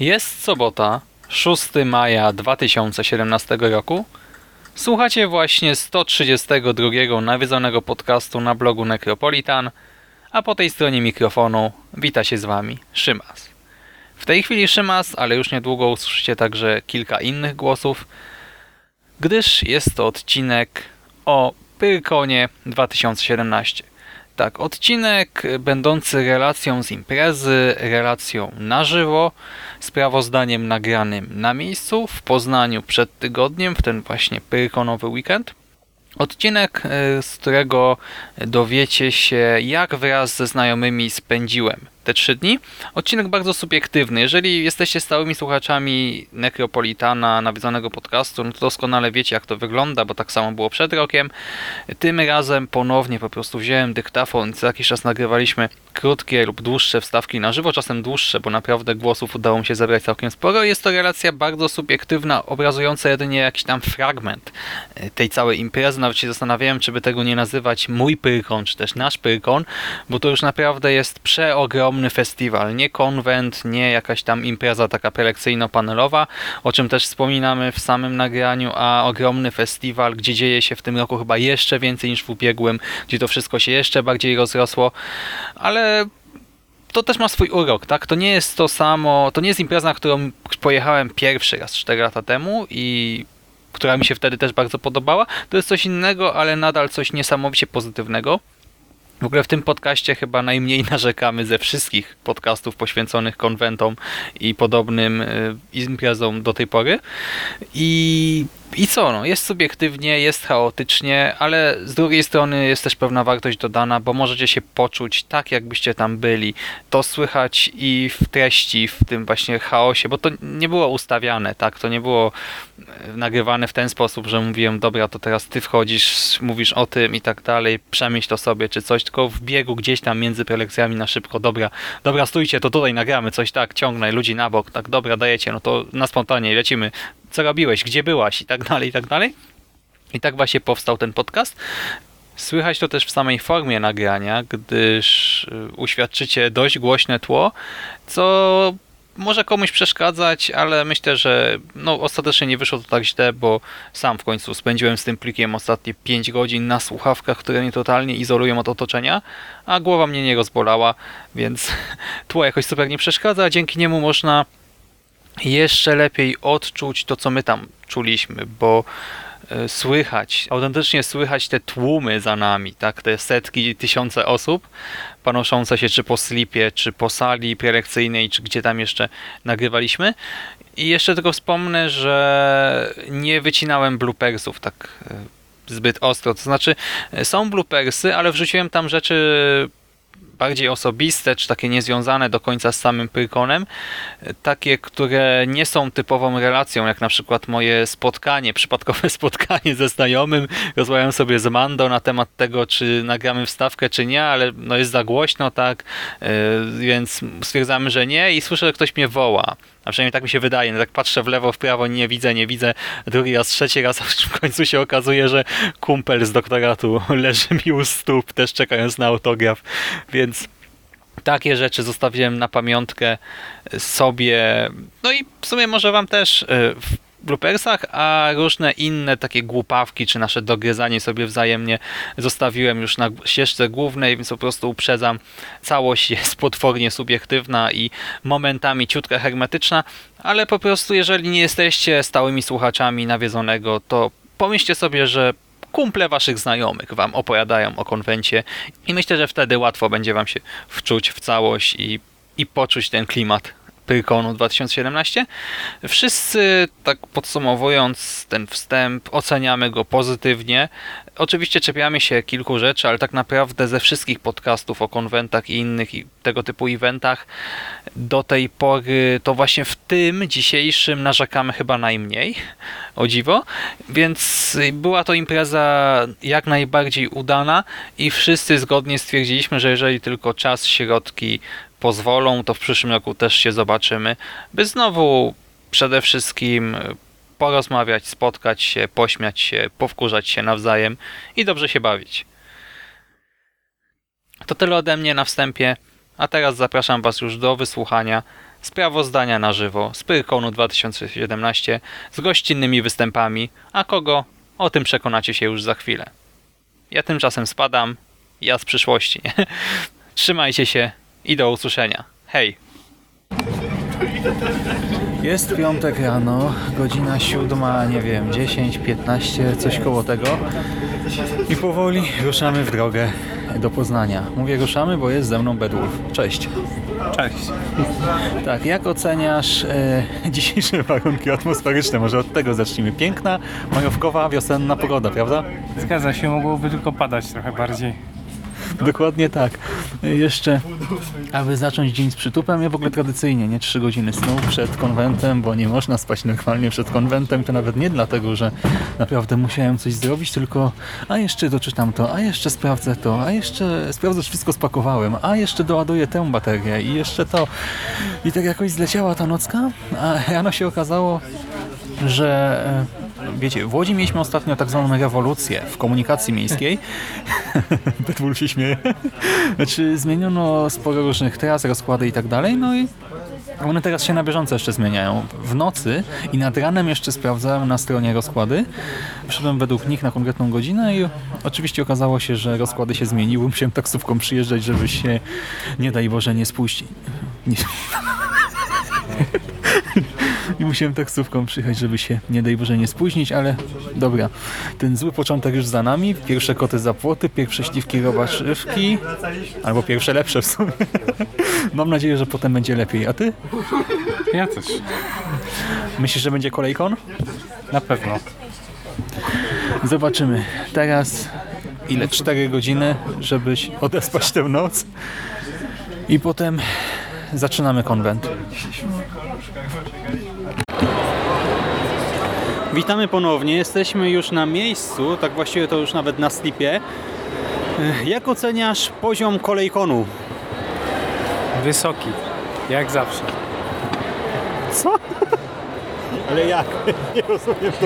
Jest sobota, 6 maja 2017 roku. Słuchacie właśnie 132 nawiedzonego podcastu na blogu Necropolitan, a po tej stronie mikrofonu wita się z Wami Szymas. W tej chwili Szymas, ale już niedługo usłyszycie także kilka innych głosów, gdyż jest to odcinek o Pyrkonie 2017. Tak, odcinek będący relacją z imprezy, relacją na żywo, sprawozdaniem nagranym na miejscu w Poznaniu przed tygodniem, w ten właśnie pyrkonowy weekend. Odcinek, e, z którego dowiecie się, jak wraz ze znajomymi spędziłem te trzy dni. Odcinek bardzo subiektywny. Jeżeli jesteście stałymi słuchaczami Necropolitana, nawiedzonego podcastu, no to doskonale wiecie, jak to wygląda, bo tak samo było przed rokiem. Tym razem ponownie po prostu wziąłem dyktafon i co jakiś czas nagrywaliśmy krótkie lub dłuższe wstawki na żywo, czasem dłuższe, bo naprawdę głosów udało mi się zebrać całkiem sporo. Jest to relacja bardzo subiektywna, obrazująca jedynie jakiś tam fragment e, tej całej imprezy. Nawet się zastanawiałem, czy by tego nie nazywać mój pyrkon, czy też nasz pyrkon, bo to już naprawdę jest przeogromny festiwal. Nie konwent, nie jakaś tam impreza taka prelekcyjno-panelowa, o czym też wspominamy w samym nagraniu, a ogromny festiwal, gdzie dzieje się w tym roku chyba jeszcze więcej niż w ubiegłym, gdzie to wszystko się jeszcze bardziej rozrosło, ale to też ma swój urok, tak? To nie jest to samo, to nie jest impreza, na którą pojechałem pierwszy raz 4 lata temu i która mi się wtedy też bardzo podobała. To jest coś innego, ale nadal coś niesamowicie pozytywnego. W ogóle w tym podcaście chyba najmniej narzekamy ze wszystkich podcastów poświęconych konwentom i podobnym y, imprezom do tej pory. I, i co? No, jest subiektywnie, jest chaotycznie, ale z drugiej strony jest też pewna wartość dodana, bo możecie się poczuć tak, jakbyście tam byli. To słychać i w treści, w tym właśnie chaosie, bo to nie było ustawiane, tak? To nie było e, nagrywane w ten sposób, że mówiłem, dobra, to teraz ty wchodzisz, mówisz o tym i tak dalej, przemyśl to sobie czy coś, tylko w biegu gdzieś tam między prelekcjami na szybko, dobra, dobra, stójcie, to tutaj nagramy coś tak, ciągnę ludzi na bok, tak, dobra, dajecie, no to na spontanie lecimy, co robiłeś, gdzie byłaś i tak dalej, i tak dalej. I tak właśnie powstał ten podcast. Słychać to też w samej formie nagrania, gdyż y, uświadczycie dość głośne tło, co może komuś przeszkadzać, ale myślę, że no, ostatecznie nie wyszło to tak źle, bo sam w końcu spędziłem z tym plikiem ostatnie 5 godzin na słuchawkach, które mnie totalnie izolują od otoczenia, a głowa mnie nie rozbolała, więc tło jakoś super nie przeszkadza. Dzięki niemu można jeszcze lepiej odczuć to, co my tam czuliśmy, bo e, słychać, autentycznie słychać te tłumy za nami, tak, te setki, tysiące osób panoszące się czy po slipie, czy po sali prelekcyjnej, czy gdzie tam jeszcze nagrywaliśmy. I jeszcze tylko wspomnę, że nie wycinałem bloopersów tak e, zbyt ostro, to znaczy e, są bloopersy, ale wrzuciłem tam rzeczy bardziej osobiste, czy takie niezwiązane do końca z samym Pyrkonem, takie, które nie są typową relacją, jak na przykład moje spotkanie, przypadkowe spotkanie ze znajomym, rozmawiam sobie z Mando na temat tego, czy nagramy wstawkę, czy nie, ale no jest za głośno, tak, yy, więc stwierdzamy, że nie i słyszę, że ktoś mnie woła. A przynajmniej tak mi się wydaje. No tak patrzę w lewo, w prawo, nie widzę, nie widzę. Drugi raz, trzeci raz, a w końcu się okazuje, że kumpel z doktoratu leży mi u stóp, też czekając na autograf. Więc takie rzeczy zostawiłem na pamiątkę sobie. No i w sumie może wam też bloopersach, a różne inne takie głupawki, czy nasze dogryzanie sobie wzajemnie zostawiłem już na ścieżce głównej, więc po prostu uprzedzam, całość jest potwornie subiektywna i momentami ciutka hermetyczna, ale po prostu jeżeli nie jesteście stałymi słuchaczami nawiedzonego, to pomyślcie sobie, że kumple waszych znajomych wam opowiadają o konwencie i myślę, że wtedy łatwo będzie wam się wczuć w całość i, i poczuć ten klimat Pyrkonu 2017. Wszyscy, tak podsumowując ten wstęp, oceniamy go pozytywnie. Oczywiście czepiamy się kilku rzeczy, ale tak naprawdę ze wszystkich podcastów o konwentach i innych i tego typu eventach do tej pory to właśnie w tym dzisiejszym narzekamy chyba najmniej, o dziwo, więc była to impreza jak najbardziej udana i wszyscy zgodnie stwierdziliśmy, że jeżeli tylko czas, środki pozwolą, to w przyszłym roku też się zobaczymy, by znowu przede wszystkim porozmawiać, spotkać się, pośmiać się, powkurzać się nawzajem i dobrze się bawić. To tyle ode mnie na wstępie, a teraz zapraszam Was już do wysłuchania sprawozdania na żywo z Pyrkonu 2017 z gościnnymi występami, a kogo? O tym przekonacie się już za chwilę. Ja tymczasem spadam, ja z przyszłości. Trzymajcie się i do usłyszenia. Hej! Jest piątek rano, godzina siódma, nie wiem, 10, 15, coś koło tego. I powoli ruszamy w drogę do Poznania. Mówię ruszamy, bo jest ze mną Bedwulf. Cześć. Cześć. Tak, jak oceniasz e, dzisiejsze warunki atmosferyczne? Może od tego zacznijmy. Piękna, majówkowa, wiosenna pogoda, prawda? Zgadza się, mogłoby tylko padać trochę bardziej. Dokładnie tak. Jeszcze, aby zacząć dzień z przytupem, ja w ogóle tradycyjnie, nie 3 godziny snu przed konwentem, bo nie można spać normalnie przed konwentem. To nawet nie dlatego, że naprawdę musiałem coś zrobić, tylko a jeszcze doczytam to, a jeszcze sprawdzę to, a jeszcze sprawdzę, czy wszystko spakowałem, a jeszcze doładuję tę baterię i jeszcze to. I tak jakoś zleciała ta nocka, a rano się okazało, że e, wiecie, w Łodzi mieliśmy ostatnio tak zwaną rewolucję w komunikacji miejskiej. Betwul się śmieje. Znaczy zmieniono sporo różnych tras, rozkłady i tak dalej, no i one teraz się na bieżąco jeszcze zmieniają. W nocy i nad ranem jeszcze sprawdzałem na stronie rozkłady. Wszedłem według nich na konkretną godzinę i oczywiście okazało się, że rozkłady się zmieniły. Musiałem taksówką przyjeżdżać, żeby się, nie daj Boże, nie spuścić. Nie. I musiałem taksówką przyjechać, żeby się, nie daj Boże, nie spóźnić, ale dobra. Ten zły początek już za nami. Pierwsze koty za płoty, pierwsze śliwki robaczywki. Albo pierwsze lepsze w sumie. Mam nadzieję, że potem będzie lepiej. A ty? Ja też. Myślisz, że będzie kolejkon? Na pewno. Zobaczymy. Teraz ile? 4 godziny, żebyś odespać tę noc. I potem zaczynamy konwent. Witamy ponownie. Jesteśmy już na miejscu, tak właściwie to już nawet na slipie. Jak oceniasz poziom kolejkonu? Wysoki. Jak zawsze. Co? Ale jak? Nie rozumiem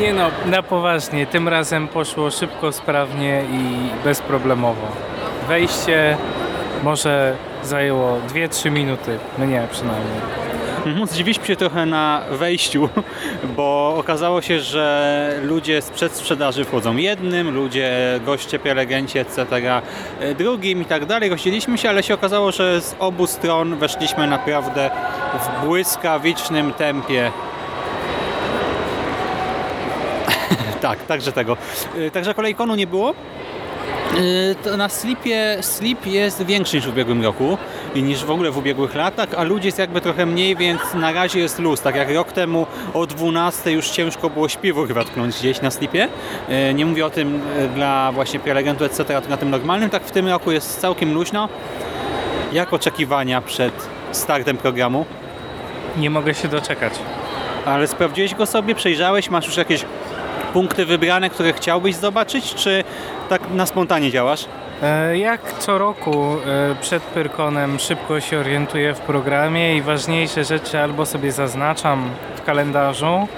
Nie no, na poważnie. Tym razem poszło szybko, sprawnie i bezproblemowo. Wejście może zajęło 2-3 minuty. Mnie przynajmniej. Mhm, Zdziwiliśmy się trochę na wejściu, bo okazało się, że ludzie z przedsprzedaży wchodzą jednym, ludzie, goście, prelegenci, etc. drugim i tak dalej. Rozdzieliliśmy się, ale się okazało, że z obu stron weszliśmy naprawdę w błyskawicznym tempie. tak, także tego. E, Także kolejkonu nie było. To na slipie slip jest większy niż w ubiegłym roku i niż w ogóle w ubiegłych latach, a ludzi jest jakby trochę mniej, więc na razie jest luz. Tak jak rok temu o 12 już ciężko było śpiwu chyba tknąć gdzieś na slipie. Yy, Nie mówię o tym yy, dla właśnie prelegentów, etc., na tym normalnym. Tak w tym roku jest całkiem luźno. Jak oczekiwania przed startem programu? Nie mogę się doczekać. Ale sprawdziłeś go sobie, przejrzałeś, masz już jakieś punkty wybrane, które chciałbyś zobaczyć, czy tak na spontanie działasz? E, Jak co roku e, przed Pyrkonem szybko się orientuję w programie i ważniejsze rzeczy albo sobie zaznaczam w kalendarzu,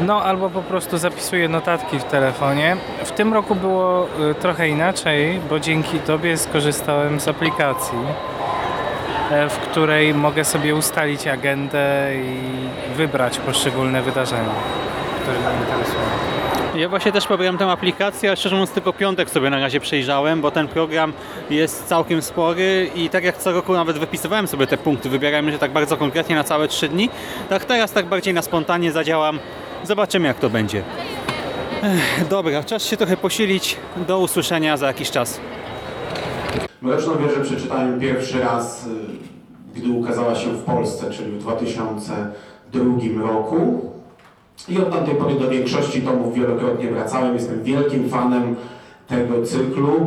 no albo po prostu zapisuję notatki w telefonie. W tym roku było e, trochę inaczej, bo dzięki Tobie skorzystałem z aplikacji. w której mogę sobie ustalić agendę i wybrać poszczególne wydarzenia, które mnie interesują. Ja właśnie też pobieram tę aplikację, ale szczerze mówiąc tylko piątek sobie na razie przejrzałem, bo ten program jest całkiem spory i tak jak co roku nawet wypisywałem sobie te punkty, wybierałem się tak bardzo konkretnie na całe trzy dni, tak teraz tak bardziej na spontanie zadziałam. Zobaczymy jak to będzie. Ech, dobra, czas się trochę posilić. Do usłyszenia za jakiś czas. Mleczną wieżę przeczytałem pierwszy raz, y, gdy ukazała się w Polsce, czyli w 2002 roku. I od tamtej pory do większości tomów wielokrotnie wracałem. Jestem wielkim fanem tego cyklu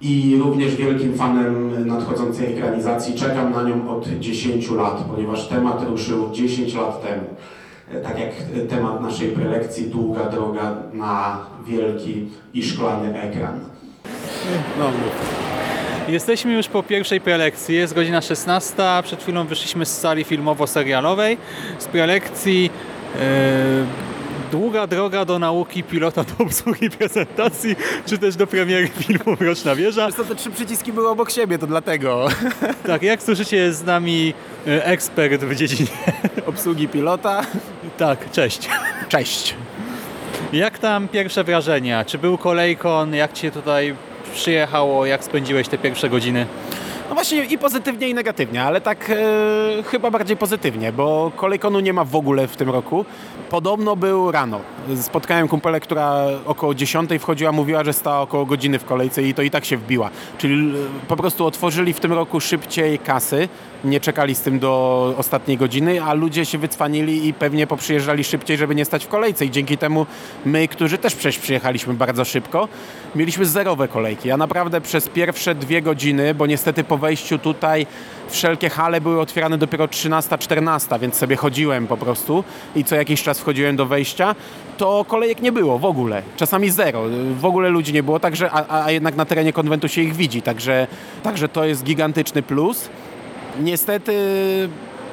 i również wielkim fanem nadchodzącej ekranizacji. Czekam na nią od 10 lat, ponieważ temat ruszył 10 lat temu. E, Tak jak temat naszej prelekcji Długa droga na wielki i szklany ekran. No. Jesteśmy już po pierwszej prelekcji, jest godzina 16, przed chwilą wyszliśmy z sali filmowo-serialowej, z prelekcji Długa droga do nauki pilota do obsługi prezentacji, czy też do premiery filmu Mroczna Wieża. To te trzy przyciski były obok siebie, to dlatego. Tak, jak słyszycie jest z nami e, ekspert w dziedzinie. Obsługi pilota. Tak, cześć. Cześć. Jak tam pierwsze wrażenia? Czy był kolejkon? Jak Cię tutaj przyjechało? Jak spędziłeś te pierwsze godziny? No właśnie i pozytywnie i negatywnie, ale tak e, chyba bardziej pozytywnie, bo kolejkonu nie ma w ogóle w tym roku. Podobno był rano. Spotkałem kumpelę, która około 10 wchodziła, mówiła, że stała około godziny w kolejce i to i tak się wbiła. Czyli e, po prostu otworzyli w tym roku szybciej kasy, nie czekali z tym do ostatniej godziny, a ludzie się wycwanili i pewnie poprzyjeżdżali szybciej, żeby nie stać w kolejce i dzięki temu my, którzy też przecież przyjechaliśmy bardzo szybko, mieliśmy zerowe kolejki. Ja naprawdę przez pierwsze dwie godziny, bo niestety po wejściu tutaj wszelkie hale były otwierane dopiero 13-14, więc sobie chodziłem po prostu i co jakiś czas wchodziłem do wejścia, to kolejek nie było w ogóle. Czasami zero. W ogóle ludzi nie było, także, a, a jednak na terenie konwentu się ich widzi, także, także to jest gigantyczny plus. Niestety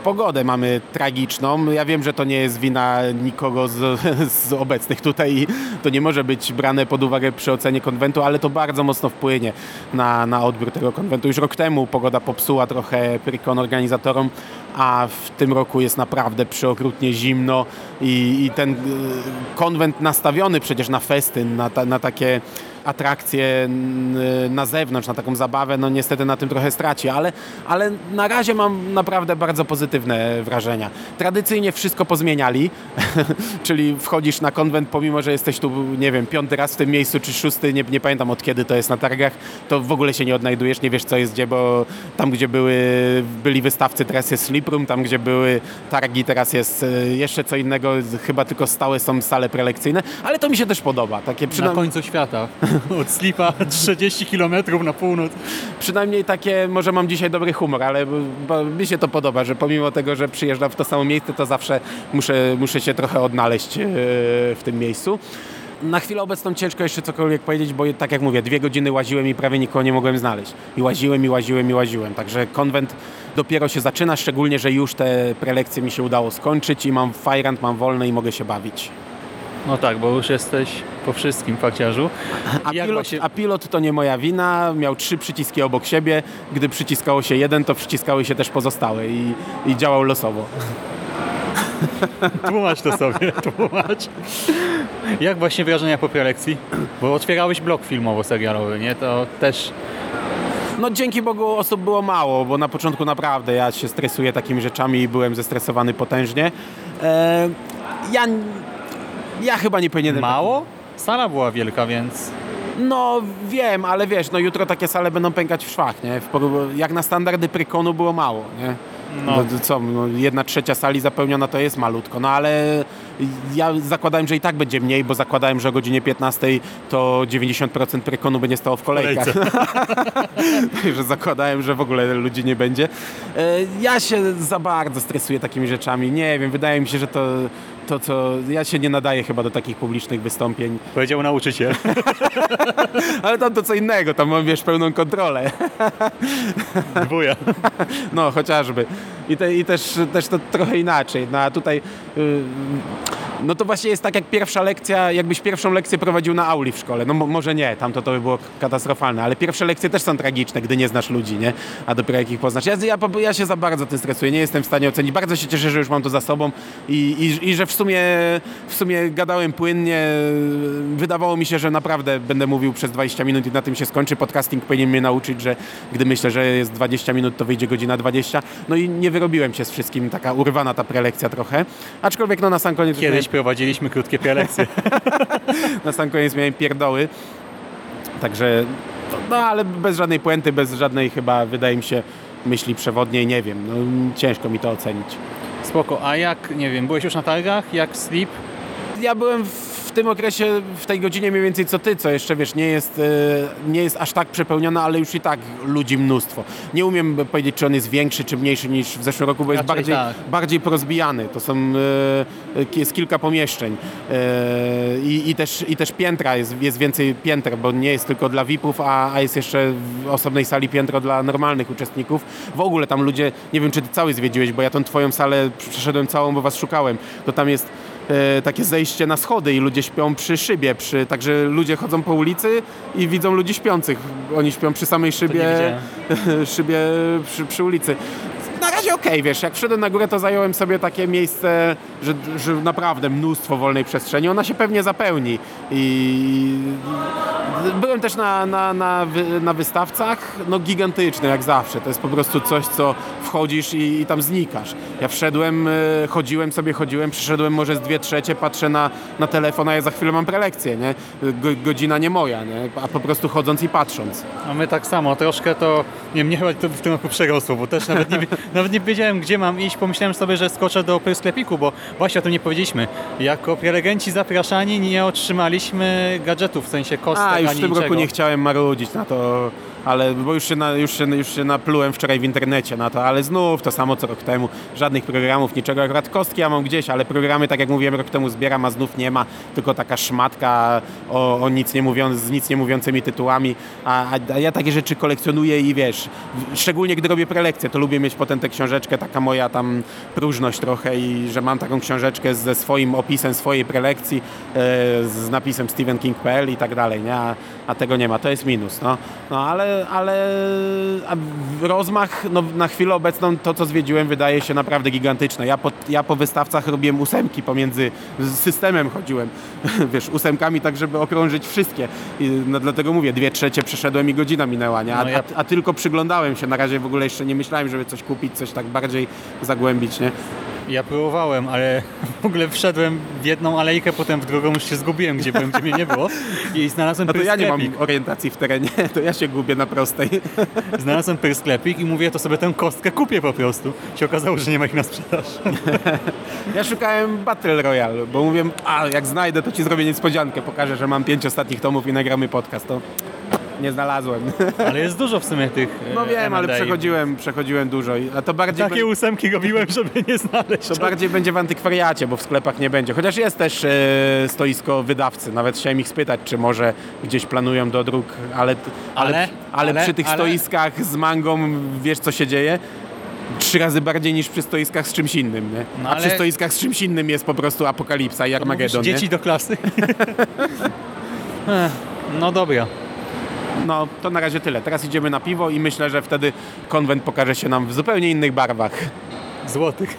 pogodę mamy tragiczną. Ja wiem, że to nie jest wina nikogo z, z obecnych tutaj to nie może być brane pod uwagę przy ocenie konwentu, ale to bardzo mocno wpłynie na, na odbiór tego konwentu. Już rok temu pogoda popsuła trochę Pyrkon organizatorom, a w tym roku jest naprawdę przeokrutnie zimno i, i ten y, konwent nastawiony przecież na festyn, na, ta, na takie atrakcje n- na zewnątrz, na taką zabawę, no niestety na tym trochę straci, ale, ale na razie mam naprawdę bardzo pozytywne wrażenia. Tradycyjnie wszystko pozmieniali, czyli wchodzisz na konwent, pomimo, że jesteś tu, nie wiem, piąty raz w tym miejscu, czy szósty, nie, nie pamiętam od kiedy to jest na targach, to w ogóle się nie odnajdujesz, nie wiesz co jest gdzie, bo tam, gdzie były, byli wystawcy, teraz jest Sleep Room, tam, gdzie były targi, teraz jest e, jeszcze co innego, chyba tylko stałe są sale prelekcyjne, ale to mi się też podoba, takie Na przynajmniej... końcu świata. Od Slipa 30 km na północ. przynajmniej takie, może mam dzisiaj dobry humor, ale mi się to podoba, że pomimo tego, że przyjeżdżam w to samo miejsce, to zawsze muszę, muszę się trochę odnaleźć e, w tym miejscu. Na chwilę obecną ciężko jeszcze cokolwiek powiedzieć, bo tak jak mówię, dwie godziny łaziłem i prawie nikogo nie mogłem znaleźć. I łaziłem, i łaziłem, i łaziłem. Także konwent dopiero się zaczyna, szczególnie, że już te prelekcje mi się udało skończyć i mam fajrant, mam wolne i mogę się bawić. No tak, bo już jesteś po wszystkim, fakciarzu. A pilot, właśnie- a pilot to nie moja wina, miał trzy przyciski obok siebie. Gdy przyciskało się jeden, to przyciskały się też pozostałe i, i działał losowo. Tłumacz to sobie, tłumacz. Jak właśnie wrażenia po prelekcji? Bo otwierałeś blok filmowo-serialowy, nie? To też No dzięki Bogu osób było mało, bo na początku naprawdę ja się stresuję takimi rzeczami i byłem zestresowany potężnie. E, ja, ja chyba nie powinienem... mało. Sala była wielka, więc No wiem, ale wiesz, no jutro takie sale będą pękać w szwach, nie? W jak na standardy Prykonu było mało, nie? No. No. co, no, jedna trzecia sali zapełniona to jest malutko, no ale ja zakładałem, że i tak będzie mniej, bo zakładałem, że o godzinie 15 to 90% Prykonu będzie stało w kolejkach. Także zakładałem, że w ogóle ludzi nie będzie. E, Ja się za bardzo stresuję takimi rzeczami. Nie wiem, wydaje mi się, że to, to co... Ja się nie nadaję chyba do takich publicznych wystąpień. powiedział nauczyciel. Ale tam to co innego, tam mam wiesz pełną kontrolę. Dwuja. No, chociażby. i, te, i też, też to trochę inaczej. No a tutaj y, no to właśnie jest tak jak pierwsza lekcja, jakbyś pierwszą lekcję prowadził na auli w szkole. No mo- może nie, tam to, to by było katastrofalne, ale pierwsze lekcje też są tragiczne, gdy nie znasz ludzi, nie? A dopiero jak ich poznasz. Ja, ja, ja się za bardzo tym stresuję, nie jestem w stanie ocenić. Bardzo się cieszę, że już mam to za sobą i, i, i że w sumie, w sumie gadałem płynnie. Wydawało mi się, że naprawdę będę mówił przez 20 minut i na tym się skończy. Podcasting powinien mnie nauczyć, że gdy myślę, że jest 20 minut, to wyjdzie godzina 20. No i nie wyrobiłem się z wszystkim, taka urwana ta prelekcja trochę. Aczkolwiek no na sam koniec... Kiedyś prowadziliśmy krótkie prelekcje. na sam koniec miałem pierdoły. Także, no ale bez żadnej puenty, bez żadnej chyba, wydaje mi się, myśli przewodniej, nie wiem. No, ciężko mi to ocenić. Spoko, a jak, nie wiem, byłeś już na targach? Jak sleep? Ja byłem w tym okresie, w tej godzinie mniej więcej co ty, co jeszcze wiesz, nie jest, e, nie jest aż tak przepełniona, ale już i tak ludzi mnóstwo. Nie umiem powiedzieć, czy on jest większy, czy mniejszy niż w zeszłym roku, bo jest Raczej bardziej, tak. bardziej porozbijany. To są, e, jest kilka pomieszczeń E, i, i, też, i też piętra, jest, jest więcej pięter, bo nie jest tylko dla VIP-ów, a, a jest jeszcze w osobnej sali piętro dla normalnych uczestników. W ogóle tam ludzie, nie wiem, czy ty cały zwiedziłeś, bo ja tą twoją salę przeszedłem całą, bo was szukałem. To tam jest takie zejście na schody i ludzie śpią przy szybie, przy, także ludzie chodzą po ulicy i widzą ludzi śpiących. Oni śpią przy samej szybie, szybie przy, przy ulicy. Okej, wiesz, jak wszedłem na górę, to zająłem sobie takie miejsce, że, że naprawdę mnóstwo wolnej przestrzeni. Ona się pewnie zapełni. I byłem też na, na, na, na wystawcach, no gigantyczne jak zawsze. To jest po prostu coś, co wchodzisz i, i tam znikasz. Ja wszedłem, e, chodziłem sobie, chodziłem, przyszedłem może z dwie trzecie, patrzę na, na telefon, a ja za chwilę mam prelekcję, nie? Go, godzina nie moja, nie? A po prostu chodząc i patrząc. No my tak samo, troszkę to, nie wiem, to w tym roku przerosło, bo też nawet nie, nawet nie wiedziałem, gdzie mam iść. Pomyślałem sobie, że skoczę do sklepiku, bo właśnie o tym nie powiedzieliśmy. Jako prelegenci zapraszani nie otrzymaliśmy gadżetów, w sensie kostek A, już ani w tym roku niczego. nie chciałem marudzić na to, ale bo już się, na, już, się, już się naplułem wczoraj w internecie na to, ale znów to samo co rok temu. Żadnych programów, niczego. Akurat kostki ja mam gdzieś, ale programy, tak jak mówiłem, rok temu zbieram, a znów nie ma. Tylko taka szmatka o, o nic nie mówiąc, z nic nie mówiącymi tytułami. A, a, ja takie rzeczy kolekcjonuję i wiesz, szczególnie gdy robię prelekcje, to lubię mieć potem tę książeczkę, taka moja tam próżność trochę i że mam taką książeczkę ze swoim opisem swojej prelekcji, e, z napisem stephenking.pl i tak dalej, nie? A, tego nie ma, to jest minus, no. No ale, ale rozmach no, na chwilę obecną to, co zwiedziłem, wydaje się naprawdę gigantyczne. Ja po, ja po wystawcach robiłem ósemki pomiędzy, systemem chodziłem, wiesz, ósemkami tak, żeby okrążyć wszystkie. I, no dlatego mówię, dwie trzecie przeszedłem i godzina minęła, nie? A, No ja- a, a tylko przyglądałem się, na razie w ogóle jeszcze nie myślałem, żeby coś kupić, coś tak bardziej zagłębić, nie? Ja próbowałem, ale w ogóle wszedłem w jedną alejkę, potem w drugą już się zgubiłem, gdzie byłem, gdzie mnie nie było. I znalazłem No to ja nie mam orientacji w terenie, to ja się gubię na prostej. Znalazłem sklepik i mówię, to sobie tę kostkę kupię po prostu. Się okazało, że nie ma ich na sprzedaż. Ja szukałem Battle Royale, bo mówię, a jak znajdę, to ci zrobię niespodziankę, pokażę, że mam pięć ostatnich tomów i nagramy podcast, to nie znalazłem. Ale jest dużo w sumie tych No e, wiem, ale M&A. przechodziłem, przechodziłem dużo, a to bardziej... Takie ósemki robiłem, żeby nie znaleźć. To bardziej będzie w antykwariacie, bo w sklepach nie będzie. Chociaż jest też e, stoisko wydawcy. Nawet chciałem ich spytać, czy może gdzieś planują do dróg, ale, ale, Ale? ale, Ale? przy tych Ale? stoiskach z mangą wiesz, co się dzieje? Trzy razy bardziej niż przy stoiskach z czymś innym, nie? No A przy ale- stoiskach z czymś innym jest po prostu apokalipsa i Armagedon? Dzieci do klasy. No dobra. No, to na razie tyle. Teraz idziemy na piwo i myślę, że wtedy konwent pokaże się nam w zupełnie innych barwach. Złotych.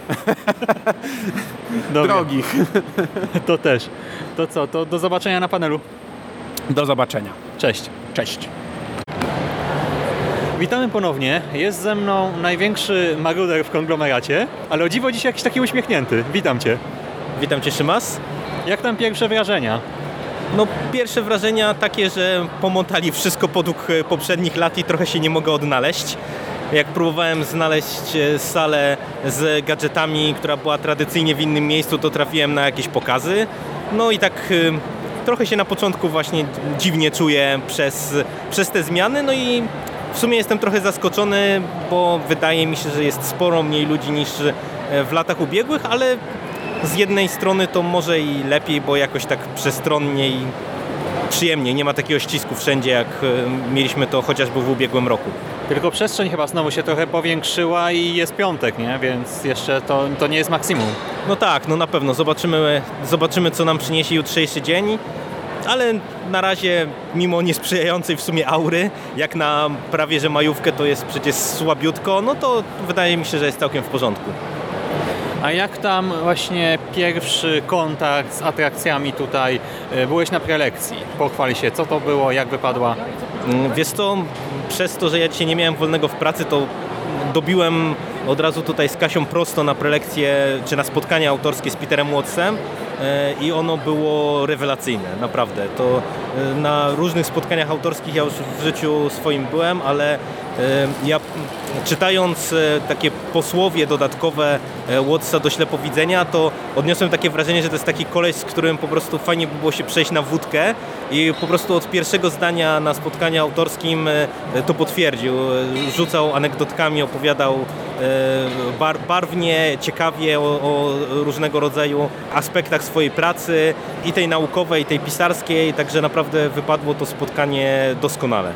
Drogich. to też. To co, to do zobaczenia na panelu. Do zobaczenia. Cześć. Cześć. Witamy ponownie. Jest ze mną największy maruder w konglomeracie, ale o dziwo dzisiaj jakiś taki uśmiechnięty. Witam Cię. Witam Cię Szymas. Jak tam pierwsze wrażenia? No pierwsze wrażenia takie, że pomontali wszystko podług e, poprzednich lat i trochę się nie mogę odnaleźć. Jak próbowałem znaleźć e, salę z gadżetami, która była tradycyjnie w innym miejscu, to trafiłem na jakieś pokazy. No i tak e, trochę się na początku właśnie dziwnie czuję przez, przez te zmiany, no i w sumie jestem trochę zaskoczony, bo wydaje mi się, że jest sporo mniej ludzi niż w latach ubiegłych, ale z jednej strony to może i lepiej, bo jakoś tak przestronnie i przyjemnie. Nie ma takiego ścisku wszędzie, jak e, mieliśmy to chociażby w ubiegłym roku. Tylko przestrzeń chyba znowu się trochę powiększyła i jest piątek, nie? Więc jeszcze to, to nie jest maksimum. No tak, no na pewno. Zobaczymy, zobaczymy co nam przyniesie jutrzejszy dzień. Ale na razie, mimo niesprzyjającej w sumie aury, jak na prawie że majówkę to jest przecież słabiutko, no to wydaje mi się, że jest całkiem w porządku. A jak tam właśnie pierwszy kontakt z atrakcjami tutaj? Y, Byłeś na prelekcji. Pochwal się, co to było, jak wypadła? Mm, Wiesz co, przez to, że ja dzisiaj nie miałem wolnego w pracy, to dobiłem od razu tutaj z Kasią prosto na prelekcję, czy na spotkanie autorskie z Peterem Wattsem e, i ono było rewelacyjne, naprawdę. To e, na różnych spotkaniach autorskich ja już w życiu swoim byłem, ale e, ja czytając e, takie posłowie dodatkowe e, Wattsa do ślepowidzenia, to odniosłem takie wrażenie, że to jest taki koleś, z którym po prostu fajnie by było się przejść na wódkę i po prostu od pierwszego zdania na spotkaniu autorskim e, to potwierdził. Rzucał anegdotkami, opowiadał bar, barwnie, ciekawie o, o różnego rodzaju aspektach swojej pracy i tej naukowej, i tej pisarskiej, także naprawdę wypadło to spotkanie doskonale.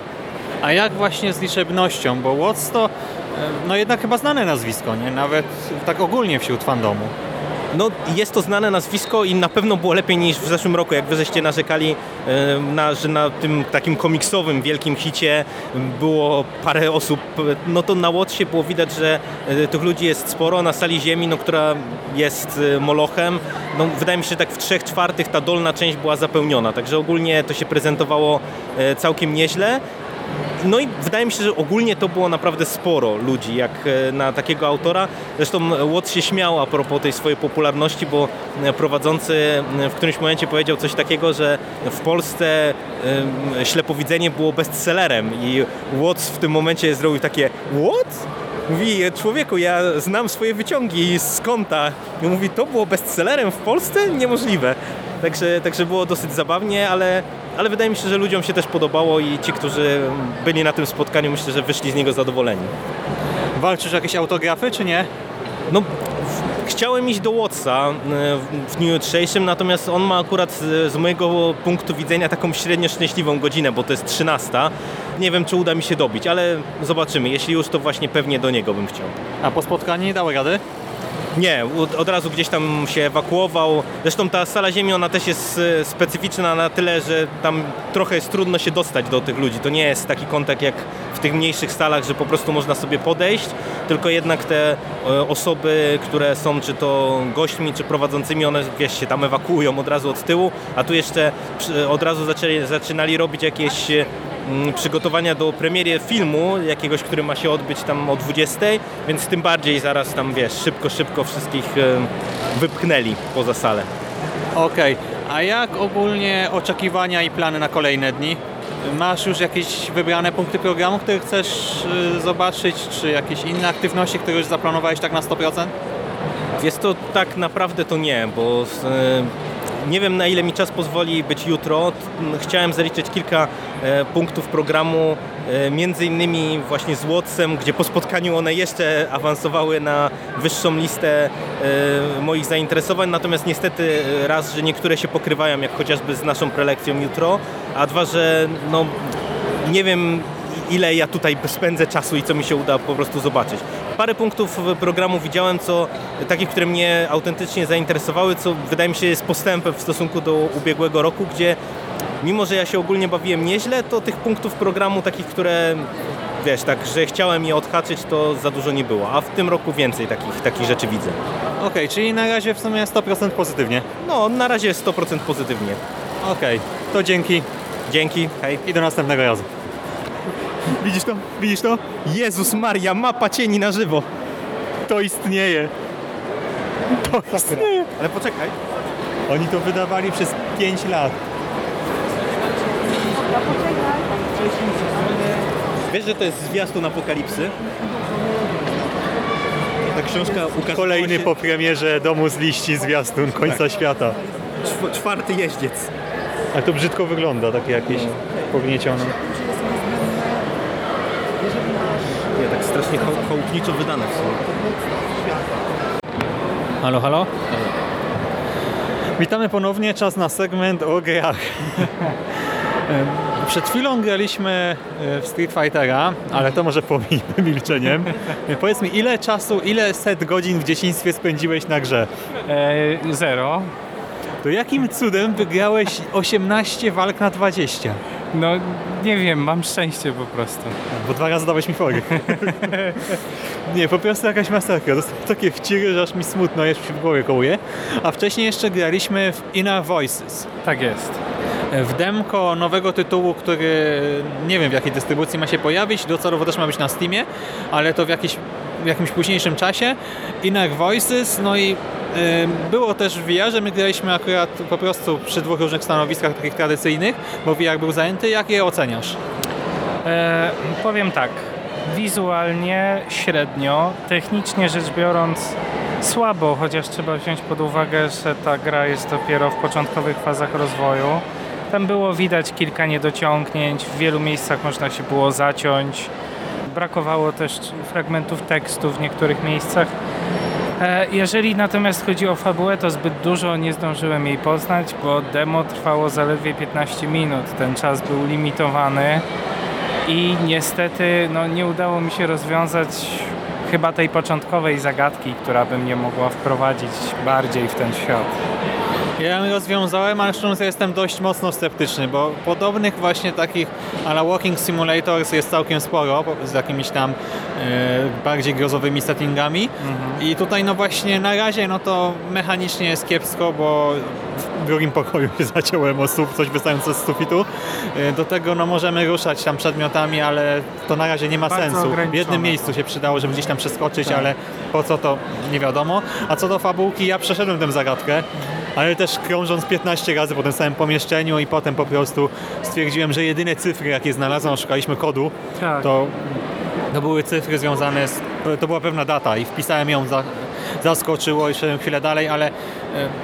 A jak właśnie z liczebnością? Bo Watts to y, no jednak chyba znane nazwisko, nie? Nawet tak ogólnie wśród fandomu. No, jest to znane nazwisko i na pewno było lepiej niż w zeszłym roku, jak wy żeście narzekali, e, na, że na tym takim komiksowym wielkim hicie było parę osób, no to na Łotsie było widać, że e, tych ludzi jest sporo, na sali ziemi, no, która jest e, molochem, no, wydaje mi się, że tak w trzech czwartych ta dolna część była zapełniona, także ogólnie to się prezentowało e, całkiem nieźle. No i wydaje mi się, że ogólnie to było naprawdę sporo ludzi, jak e, na takiego autora. Zresztą Watts się śmiał a propos tej swojej popularności, bo e, prowadzący e, w którymś momencie powiedział coś takiego, że w Polsce e, ślepowidzenie było bestsellerem i Watts w tym momencie zrobił takie What? Mówi, człowieku, ja znam swoje wyciągi z konta. I mówi, to było bestsellerem w Polsce? Niemożliwe. Także, także było dosyć zabawnie, ale, ale wydaje mi się, że ludziom się też podobało i ci, którzy byli na tym spotkaniu, myślę, że wyszli z niego zadowoleni. Walczysz jakieś autografy, czy nie? No, chciałem iść do Wattsa e, w- dniu jutrzejszym, natomiast on ma akurat z, mojego punktu widzenia taką średnio szczęśliwą godzinę, bo to jest 13. Nie wiem, czy uda mi się dobić, ale zobaczymy. Jeśli już, to właśnie pewnie do niego bym chciał. A po spotkaniu nie dał rady? Nie, od, razu gdzieś tam się ewakuował. Zresztą ta sala ziemi, ona też jest e, specyficzna na tyle, że tam trochę jest trudno się dostać do tych ludzi. To nie jest taki kontakt jak w tych mniejszych salach, że po prostu można sobie podejść, tylko jednak te e, osoby, które są czy to gośćmi, czy prowadzącymi, one wiesz, się tam ewakuują od razu od tyłu, a tu jeszcze przy- od razu zaczęli, zaczynali robić jakieś e, przygotowania do premiery filmu jakiegoś, który ma się odbyć tam o 20, więc tym bardziej zaraz tam wiesz, szybko, szybko wszystkich e, wypchnęli poza salę. Okej. A jak ogólnie oczekiwania i plany na kolejne dni? Masz już jakieś wybrane punkty programu, które chcesz y, zobaczyć, czy jakieś inne aktywności, które już zaplanowałeś tak na 100%? Jest to tak naprawdę to nie, bo e, nie wiem na ile mi czas pozwoli być jutro. T- Chciałem zaliczyć kilka e, punktów programu, e, między innymi właśnie z Wattsem, gdzie po spotkaniu one jeszcze awansowały na wyższą listę e, moich zainteresowań, natomiast niestety raz, że niektóre się pokrywają, jak chociażby z naszą prelekcją jutro, a dwa, że no, nie wiem ile ja tutaj spędzę czasu i co mi się uda po prostu zobaczyć. Parę punktów programu widziałem, co takich, które mnie autentycznie zainteresowały, co wydaje mi się jest postępem w stosunku do ubiegłego roku, gdzie mimo, że ja się ogólnie bawiłem nieźle, to tych punktów programu takich, które wiesz, tak, że chciałem je odhaczyć, to za dużo nie było, a w tym roku więcej takich, takich rzeczy widzę. Okej, czyli na razie w sumie 100% pozytywnie. No, na razie 100% pozytywnie. Okej, to dzięki Dzięki, hej. i do następnego razu. Widzisz to? Widzisz to? Jezus Maria, mapa cieni na żywo. To istnieje. To istnieje. Ale poczekaj. Oni to wydawali przez 5 lat. Wiesz, że to jest zwiastun apokalipsy? Ta książka ukazała Kolejny się... po premierze Domu z liści zwiastun końca świata. czw- czwarty jeździec. A to brzydko wygląda, takie jakieś pogniecione. Nie, tak strasznie chał- chałupniczo wydane w sumie. Halo, halo? Witamy ponownie, czas na segment o grach. Przed chwilą graliśmy e, w Street Fightera, ale to może pominę milczeniem. Powiedz mi, ile czasu, ile set godzin w dzieciństwie spędziłeś na grze? E, zero. To jakim cudem wygrałeś 18 walk na 20? No nie wiem, mam szczęście po prostu. Bo dwa razy dałeś mi fory. Nie, po prostu jakaś masakra. Dostałem takie wciry, że aż mi smutno, jeszcze się w głowie kołuje. A wcześniej jeszcze graliśmy w Inner Voices. Tak jest. W demko nowego tytułu, który nie wiem w jakiej dystrybucji ma się pojawić, docelowo też ma być na Steamie, ale to w, jakiś, w jakimś późniejszym czasie. Inner Voices, no i było też w VR-ze, my graliśmy akurat po prostu przy dwóch różnych stanowiskach takich tradycyjnych, bo VR był zajęty. Jak je oceniasz? E, powiem tak, wizualnie średnio, technicznie rzecz biorąc słabo, chociaż trzeba wziąć pod uwagę, że ta gra jest dopiero w początkowych fazach rozwoju. Tam było widać kilka niedociągnięć, w wielu miejscach można się było zaciąć. Brakowało też fragmentów tekstu w niektórych miejscach. E, Jeżeli natomiast chodzi o fabułę, to zbyt dużo nie zdążyłem jej poznać, bo demo trwało zaledwie 15 minut. Ten czas był limitowany i niestety no, nie udało mi się rozwiązać chyba tej początkowej zagadki, która by mnie mogła wprowadzić bardziej w ten świat. Ja ją rozwiązałem, ale szczerze jestem dość mocno sceptyczny, bo podobnych właśnie takich ala Walking Simulators jest całkiem sporo, po- z jakimiś tam e, bardziej grozowymi settingami. I tutaj no właśnie na razie no to mechanicznie jest kiepsko, bo w drugim pokoju się zaciąłem o słup, coś wystające z sufitu. E, do tego no możemy ruszać tam przedmiotami, ale to na razie nie ma Bardzo sensu. W jednym miejscu się przydało, żeby gdzieś tam przeskoczyć, Tak. ale po co to nie wiadomo. A co do fabułki, ja przeszedłem tę zagadkę, ale też krążąc 15 razy po tym samym pomieszczeniu i potem po prostu stwierdziłem, że jedyne cyfry jakie znalazłem, szukaliśmy kodu, Tak. to, to były cyfry związane z... to była pewna data i wpisałem ją, za, zaskoczyło i szedłem chwilę dalej, ale e,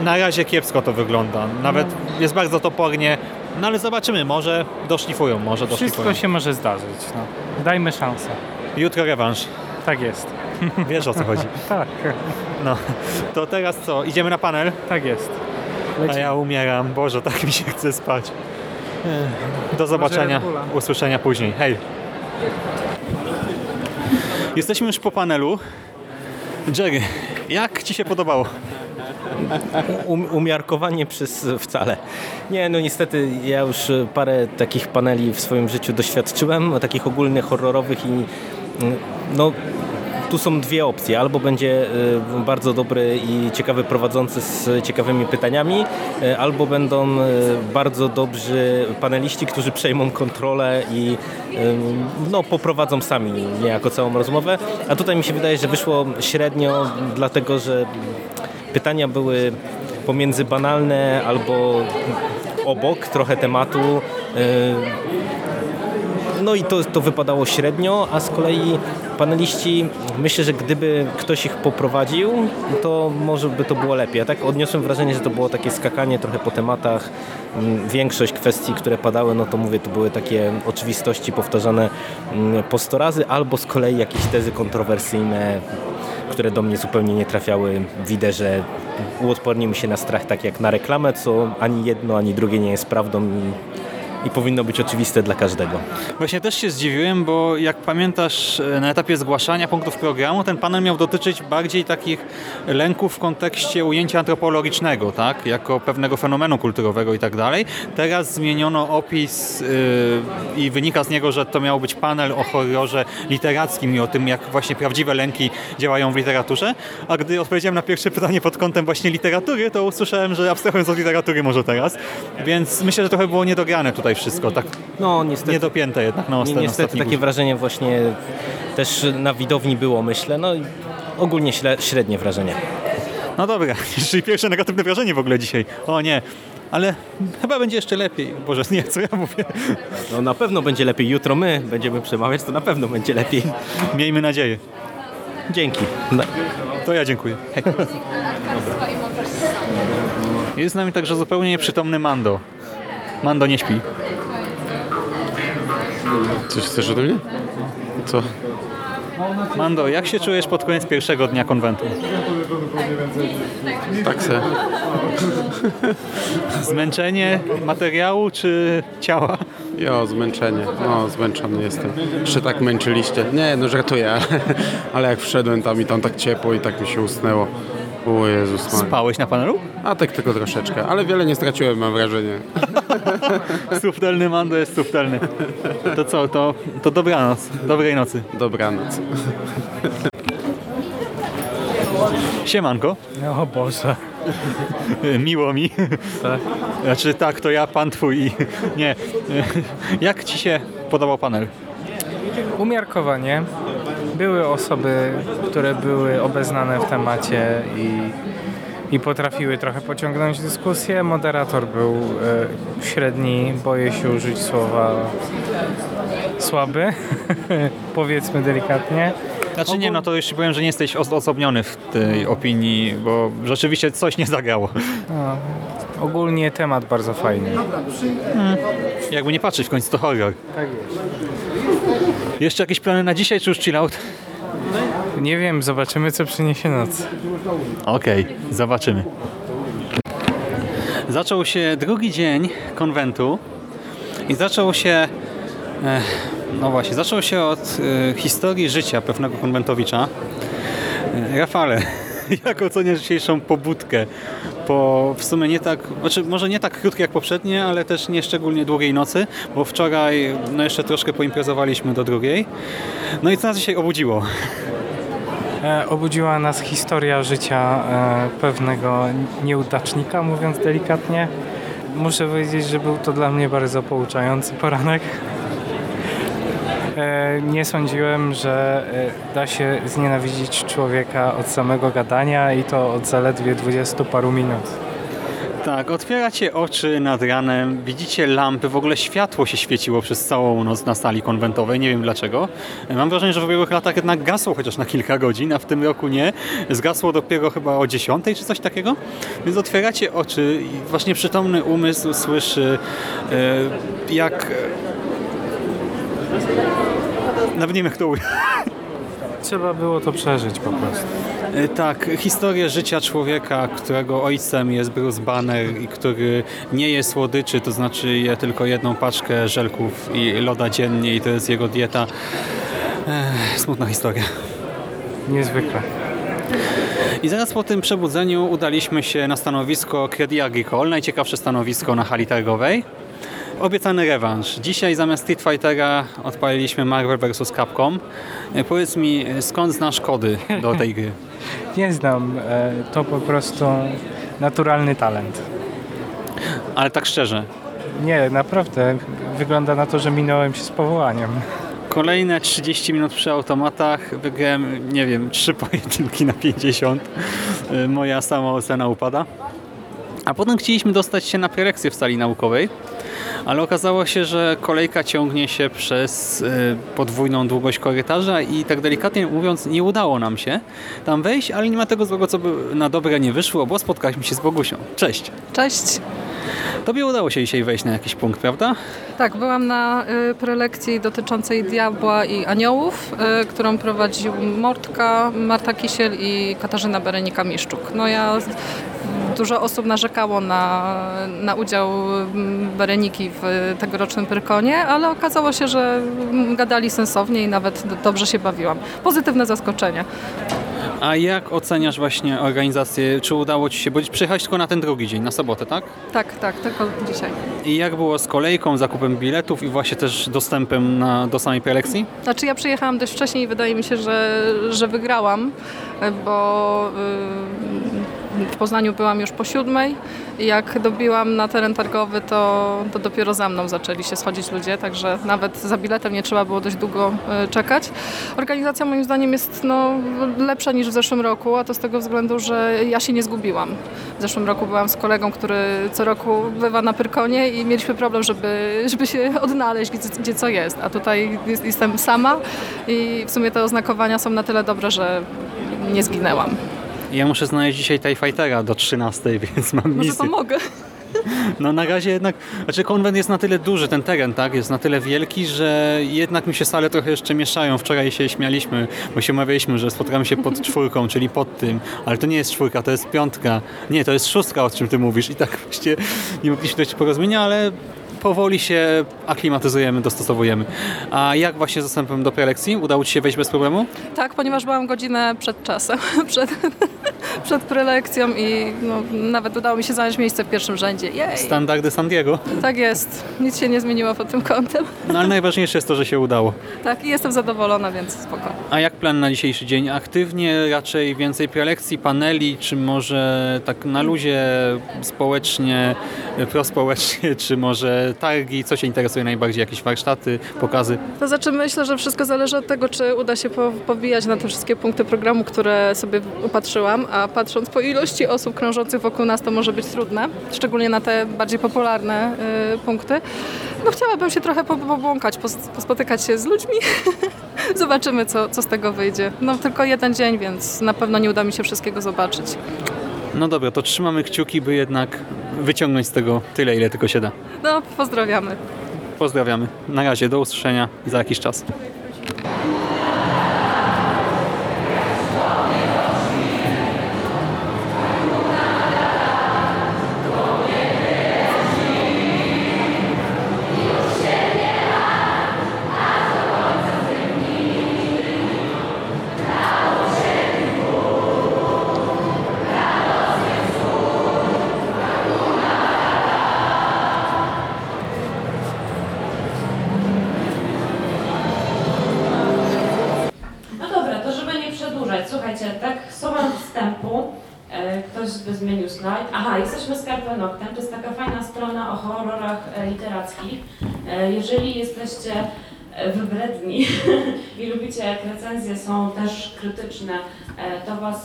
na razie kiepsko to wygląda. Nawet jest bardzo topornie, no ale zobaczymy, może doszlifują, może doszlifują. Wszystko się może zdarzyć. No. Dajmy szansę. Jutro rewanż. Tak jest. Wiesz o co chodzi. Tak, No, to teraz co? Idziemy na panel? tak jest. A ja umieram. Boże, tak mi się chce spać. Ech, Do zobaczenia, usłyszenia później. Hej. Jesteśmy już po panelu. Jerry, jak Ci się podobało? Um, umiarkowanie przez wcale. Nie, no niestety ja już e, parę takich paneli w swoim życiu doświadczyłem, takich ogólnych, horrorowych i mm, no tu są dwie opcje. Albo będzie e, bardzo dobry i ciekawy prowadzący z ciekawymi pytaniami, e, albo będą e, bardzo dobrzy paneliści, którzy przejmą kontrolę i no, poprowadzą sami niejako całą rozmowę. A tutaj mi się wydaje, że wyszło średnio, dlatego że pytania były pomiędzy banalne albo obok trochę tematu. No i to, to wypadało średnio, a z kolei paneliści, myślę, że gdyby ktoś ich poprowadził, to może by to było lepiej. Ja tak odniosłem wrażenie, że to było takie skakanie trochę po tematach. Mm, Większość kwestii, które padały, no to mówię, to były takie oczywistości powtarzane mm, po 100 razy, albo z kolei jakieś tezy kontrowersyjne, które do mnie zupełnie nie trafiały. Widzę, że uodpornił mi się na strach tak jak na reklamę, co ani jedno, ani drugie nie jest prawdą i powinno być oczywiste dla każdego. Właśnie też się zdziwiłem, bo jak pamiętasz e, na etapie zgłaszania punktów programu, ten panel miał dotyczyć bardziej takich lęków w kontekście ujęcia antropologicznego, tak? Jako pewnego fenomenu kulturowego i tak dalej. Teraz zmieniono opis yy, i wynika z niego, że to miał być panel o horrorze literackim i o tym, jak właśnie prawdziwe lęki działają w literaturze. A gdy odpowiedziałem na pierwsze pytanie pod kątem właśnie literatury, to usłyszałem, że abstrahując od literatury może teraz. Więc myślę, że trochę było niedograne tutaj wszystko, tak No niestety, niedopięte jednak na ni- ostatni niestety ostatni takie guzik. wrażenie właśnie też na widowni było, myślę. No i ogólnie śle- średnie wrażenie. No dobra, czyli pierwsze negatywne wrażenie w ogóle dzisiaj. O nie, ale chyba będzie jeszcze lepiej. Boże, nie, co ja mówię? No na pewno będzie lepiej. Jutro my będziemy przemawiać, to na pewno będzie lepiej. Miejmy nadzieję. Dzięki. No. To ja dziękuję. Hej. Jest z nami także zupełnie nieprzytomny Mando. Mando nie śpi. Coś chcesz ode mnie? Co? Mando, jak się czujesz pod koniec pierwszego dnia konwentu? Tak se. Zmęczenie materiału czy ciała? Jo, zmęczenie. No, zmęczony jestem. Jeszcze tak męczyliście. Nie, no żartuję, ale, ale jak wszedłem tam i tam tak ciepło i tak mi się usnęło. O Jezus Maria. Spałeś na panelu? A tak tylko troszeczkę, ale wiele nie straciłem, mam wrażenie. Subtelny Mando jest subtelny. To co, to, to dobranoc. Dobrej nocy. Dobranoc. Siemanko. O Boże. Miło mi. Tak. Znaczy tak, to ja, pan twój. Nie. Jak ci się podobał panel? Umiarkowanie. Były osoby, które były obeznane w temacie i, i potrafiły trochę pociągnąć dyskusję. Moderator był e, średni, boję się użyć słowa słaby, powiedzmy delikatnie. Znaczy nie, no to już ci powiem, że nie jesteś odosobniony w tej opinii, bo rzeczywiście coś nie zagrało. No, ogólnie temat bardzo fajny. Jakby nie patrzeć, w końcu to horror. Tak jest. Jeszcze jakieś plany na dzisiaj, czy już chill out? Nie wiem, zobaczymy co przyniesie noc. Okej, zobaczymy. Zaczął się drugi dzień konwentu i zaczął się, e, no właśnie, zaczął się od e, historii życia pewnego konwentowicza. E, Rafale, jak oceniasz dzisiejszą pobudkę po w sumie nie tak, znaczy może nie tak krótkiej jak poprzednie, ale też nie szczególnie długiej nocy, bo wczoraj no jeszcze troszkę poimprezowaliśmy do drugiej. No i co nas dzisiaj obudziło? E, obudziła nas historia życia e, pewnego nieudacznika, mówiąc delikatnie. Muszę powiedzieć, że był to dla mnie bardzo pouczający poranek. E, nie sądziłem, że e, da się znienawidzić człowieka od samego gadania i to od zaledwie dwudziestu paru minut. Tak, otwieracie oczy nad ranem, widzicie lampy, w ogóle światło się świeciło przez całą noc na sali konwentowej, nie wiem dlaczego. Mam wrażenie, że w ubiegłych latach jednak gasło chociaż na kilka godzin, a w tym roku nie. Zgasło dopiero chyba o 10 czy coś takiego. Więc otwieracie oczy i właśnie przytomny umysł słyszy e, jak... Nawet nie wiem jak to ująć. Trzeba było to przeżyć po prostu. E, Tak, historię życia człowieka, którego ojcem jest Bruce Banner i który nie je słodyczy, to znaczy je tylko jedną paczkę żelków i loda dziennie i to jest jego dieta. Ech, smutna historia. Niezwykle. I zaraz po tym przebudzeniu udaliśmy się na stanowisko Credit Agricole, najciekawsze stanowisko na hali targowej. Obiecany rewanż. Dzisiaj zamiast Street Fightera odpaliliśmy Marvel vs. Capcom. E, Powiedz mi, skąd znasz kody do tej gry? Nie znam. E, to po prostu naturalny talent. Ale tak szczerze, Nie, naprawdę. Wygląda na to, że minąłem się z powołaniem. Kolejne 30 minut przy automatach. Wygrałem, nie wiem, 3 pojedynki na 50. Y, Moja sama ocena upada. A potem chcieliśmy dostać się na prelekcję w sali naukowej, ale okazało się, że kolejka ciągnie się przez y, podwójną długość korytarza i tak delikatnie mówiąc nie udało nam się tam wejść, ale nie ma tego złego, co by na dobre nie wyszło, bo spotkaliśmy się z Bogusią. Cześć! Cześć. Tobie udało się dzisiaj wejść na jakiś punkt, prawda? Tak, byłam na y, prelekcji dotyczącej diabła i aniołów, y, którą prowadził Mortka, Marta Kisiel i Katarzyna Berenika-Miszczuk. No ja, dużo osób narzekało na, na udział mm, Bereniki w tegorocznym Pyrkonie, ale okazało się, że mm, gadali sensownie i nawet dobrze się bawiłam. Pozytywne zaskoczenie. A jak oceniasz właśnie organizację? Czy udało Ci się, bo przyjechałeś tylko na ten drugi dzień, na sobotę, tak? Tak, tak, tylko dzisiaj. I jak było z kolejką, zakupem biletów i właśnie też dostępem na, do samej prelekcji? Znaczy ja przyjechałam dość wcześniej i wydaje mi się, że, że wygrałam, bo y, w Poznaniu byłam już po siódmej i jak dobiłam na teren targowy, to, to dopiero za mną zaczęli się schodzić ludzie, także nawet za biletem nie trzeba było dość długo y, czekać. Organizacja moim zdaniem jest no, lepsza niż w zeszłym roku, a to z tego względu, że ja się nie zgubiłam. W zeszłym roku byłam z kolegą, który co roku bywa na Pyrkonie i mieliśmy problem, żeby, żeby się odnaleźć, gdzie, gdzie co jest. A tutaj jest, jestem sama i w sumie te oznakowania są na tyle dobre, że nie zginęłam. Ja muszę znaleźć dzisiaj TIE Fightera do 13, więc mam Może misję. pomogę. No na razie jednak, znaczy konwent jest na tyle duży, ten teren, tak, jest na tyle wielki, że jednak mi się sale trochę jeszcze mieszają. Wczoraj się śmialiśmy, bo się umawialiśmy, że spotkamy się pod czwórką, czyli pod tym, ale to nie jest czwórka, to jest piątka. Nie, to jest szóstka, o czym ty mówisz i tak właśnie nie mogliśmy dojść do porozumienia, ale powoli się aklimatyzujemy, dostosowujemy. A jak właśnie z dostępem do prelekcji? Udało Ci się wejść bez problemu? Tak, ponieważ byłam godzinę przed czasem, przed, przed prelekcją i no, nawet udało mi się znaleźć miejsce w pierwszym rzędzie. Jej! Standardy San Diego. Tak jest. Nic się nie zmieniło pod tym kątem. No ale najważniejsze jest to, że się udało. Tak, i jestem zadowolona, więc spoko. A jak plan na dzisiejszy dzień? Aktywnie, raczej więcej prelekcji, paneli, czy może tak na luzie społecznie, prospołecznie, czy może targi? Co się interesuje najbardziej? Jakieś warsztaty, pokazy? To znaczy myślę, że wszystko zależy od tego, czy uda się po- powbijać na te wszystkie punkty programu, które sobie upatrzyłam, a patrząc po ilości osób krążących wokół nas, to może być trudne, szczególnie na te bardziej popularne y, punkty. No chciałabym się trochę po- pobłąkać, pos- pospotykać się z ludźmi. Zobaczymy, co, co z tego wyjdzie. No tylko jeden dzień, więc na pewno nie uda mi się wszystkiego zobaczyć. No dobra, to trzymamy kciuki, by jednak wyciągnąć z tego tyle, ile tylko się da. No, pozdrawiamy. Pozdrawiamy. Na razie, do usłyszenia za jakiś czas.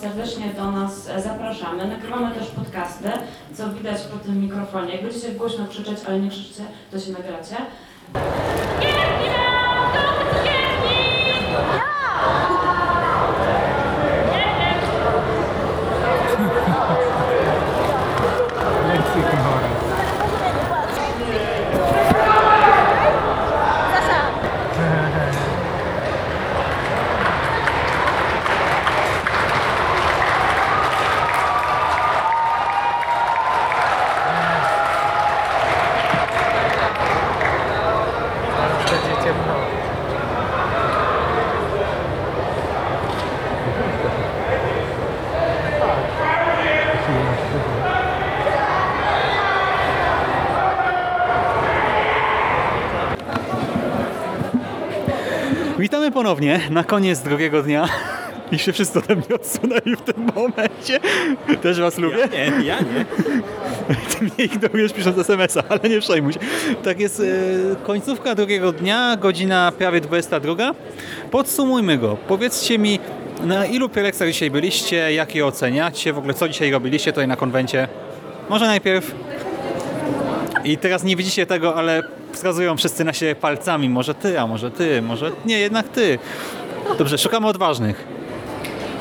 Serdecznie do nas zapraszamy. Nagrywamy też podcasty, co widać po tym mikrofonie. Jak będziecie głośno krzyczeć, ale nie krzyczcie, to się nagracie. Ponownie na koniec drugiego dnia. I się wszyscy ode mnie odsunęli w tym momencie. Też was lubię. Nie, ja nie. Ty mnie ignorujesz pisząc SMS-a, ale nie przejmuj się. Tak jest, e, końcówka drugiego dnia, godzina prawie 22. Podsumujmy go. Powiedzcie mi, na ilu prelekcjach dzisiaj byliście, jak je oceniacie, w ogóle co dzisiaj robiliście tutaj na konwencie? Może najpierw... I teraz nie widzicie tego, ale wskazują wszyscy na siebie palcami. Może ty, a może ty, może... Nie, jednak ty. Dobrze, szukamy odważnych.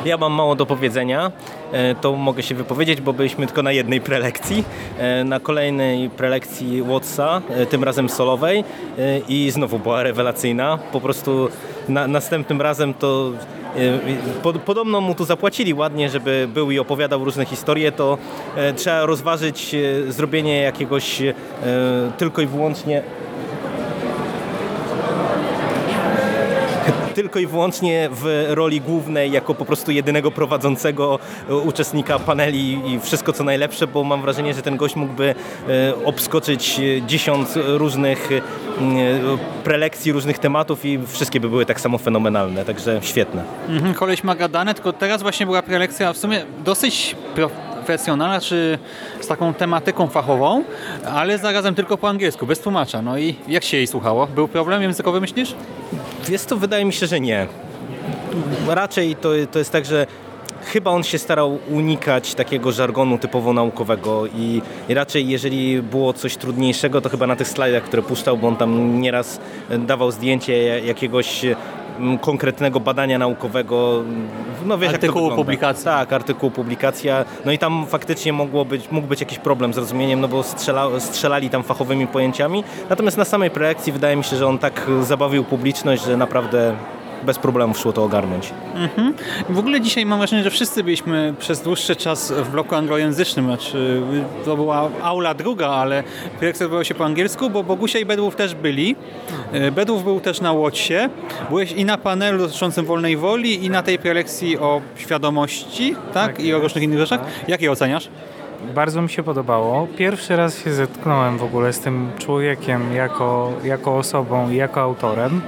Ja mam mało do powiedzenia, e, to mogę się wypowiedzieć, bo byliśmy tylko na jednej prelekcji. E, Na kolejnej prelekcji Watsa, e, tym razem solowej i znowu była rewelacyjna. Po prostu na, następnym razem to pod, podobno mu tu zapłacili ładnie, żeby był i opowiadał różne historie, to trzeba rozważyć zrobienie jakiegoś tylko i wyłącznie tylko i wyłącznie w roli głównej, jako po prostu jedynego prowadzącego e, uczestnika paneli i wszystko co najlepsze, bo mam wrażenie, że ten gość mógłby e, obskoczyć e, dziesiąt różnych prelekcji, różnych tematów i wszystkie by były tak samo fenomenalne, także świetne. Mhm, koleś ma gadane, tylko teraz właśnie była prelekcja w sumie dosyć profesjonalna, czy z taką tematyką fachową, ale zarazem tylko po angielsku, bez tłumacza. No i jak się jej słuchało? Był problem językowy, myślisz? Jest to, wydaje mi się, że nie. Raczej to, to jest tak, że chyba on się starał unikać takiego żargonu typowo naukowego i, i raczej jeżeli było coś trudniejszego, to chyba na tych slajdach, które puszczał, bo on tam nieraz dawał zdjęcie jakiegoś konkretnego badania naukowego. No wiesz, Artykułu, wygląda. publikacji. Tak, artykuł, publikacja. No i tam faktycznie mogło być, mógł być jakiś problem z zrozumieniem, no bo strzela, strzelali tam fachowymi pojęciami. Natomiast na samej prelekcji wydaje mi się, że on tak zabawił publiczność, że naprawdę bez problemów szło to ogarnąć. W ogóle dzisiaj mam wrażenie, że wszyscy byliśmy przez dłuższy czas w bloku anglojęzycznym. Znaczy, to była aula druga, ale prelekcja odbywała się po angielsku, bo Bogusia i Bedłów też byli. E, Bedłów był też na Łotsie. Byłeś i na panelu dotyczącym wolnej woli, i na tej prelekcji o świadomości, tak? Tak I o różnych innych rzeczach. tak. Jak je oceniasz? Bardzo mi się podobało. Pierwszy raz się zetknąłem w ogóle z tym człowiekiem jako, jako osobą i jako autorem.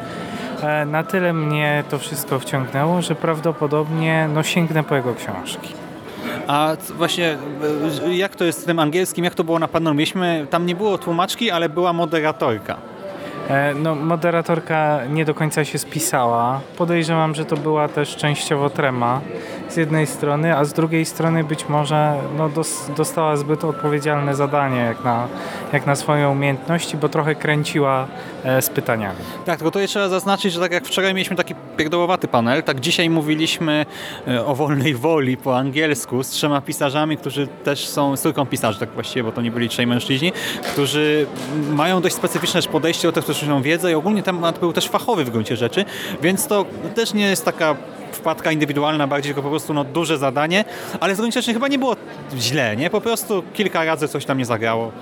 E, Na tyle mnie to wszystko wciągnęło, że prawdopodobnie no, sięgnę po jego książki. A właśnie e, jak to jest z tym angielskim, jak to było na panelu? Mieliśmy, tam nie było tłumaczki, ale była moderatorka. E, No, moderatorka nie do końca się spisała. Podejrzewam, że to była też częściowo trema z jednej strony, a z drugiej strony być może no, dos, dostała zbyt odpowiedzialne zadanie jak na, jak na swoje umiejętności, bo trochę kręciła e, z pytaniami. Tak, tylko tutaj trzeba zaznaczyć, że tak jak wczoraj mieliśmy taki pierdołowaty panel, tak dzisiaj mówiliśmy e, o wolnej woli po angielsku z trzema pisarzami, którzy też są, z trójką pisarzy tak właściwie, bo to nie byli trzej mężczyźni, którzy mają dość specyficzne podejście do techniczną wiedzę i ogólnie temat był też fachowy w gruncie rzeczy, więc to też nie jest taka wpadka indywidualna, bardziej tylko po prostu no, duże zadanie, ale z gruncie rzeczy chyba nie było źle, nie? Po prostu kilka razy coś tam nie zagrało.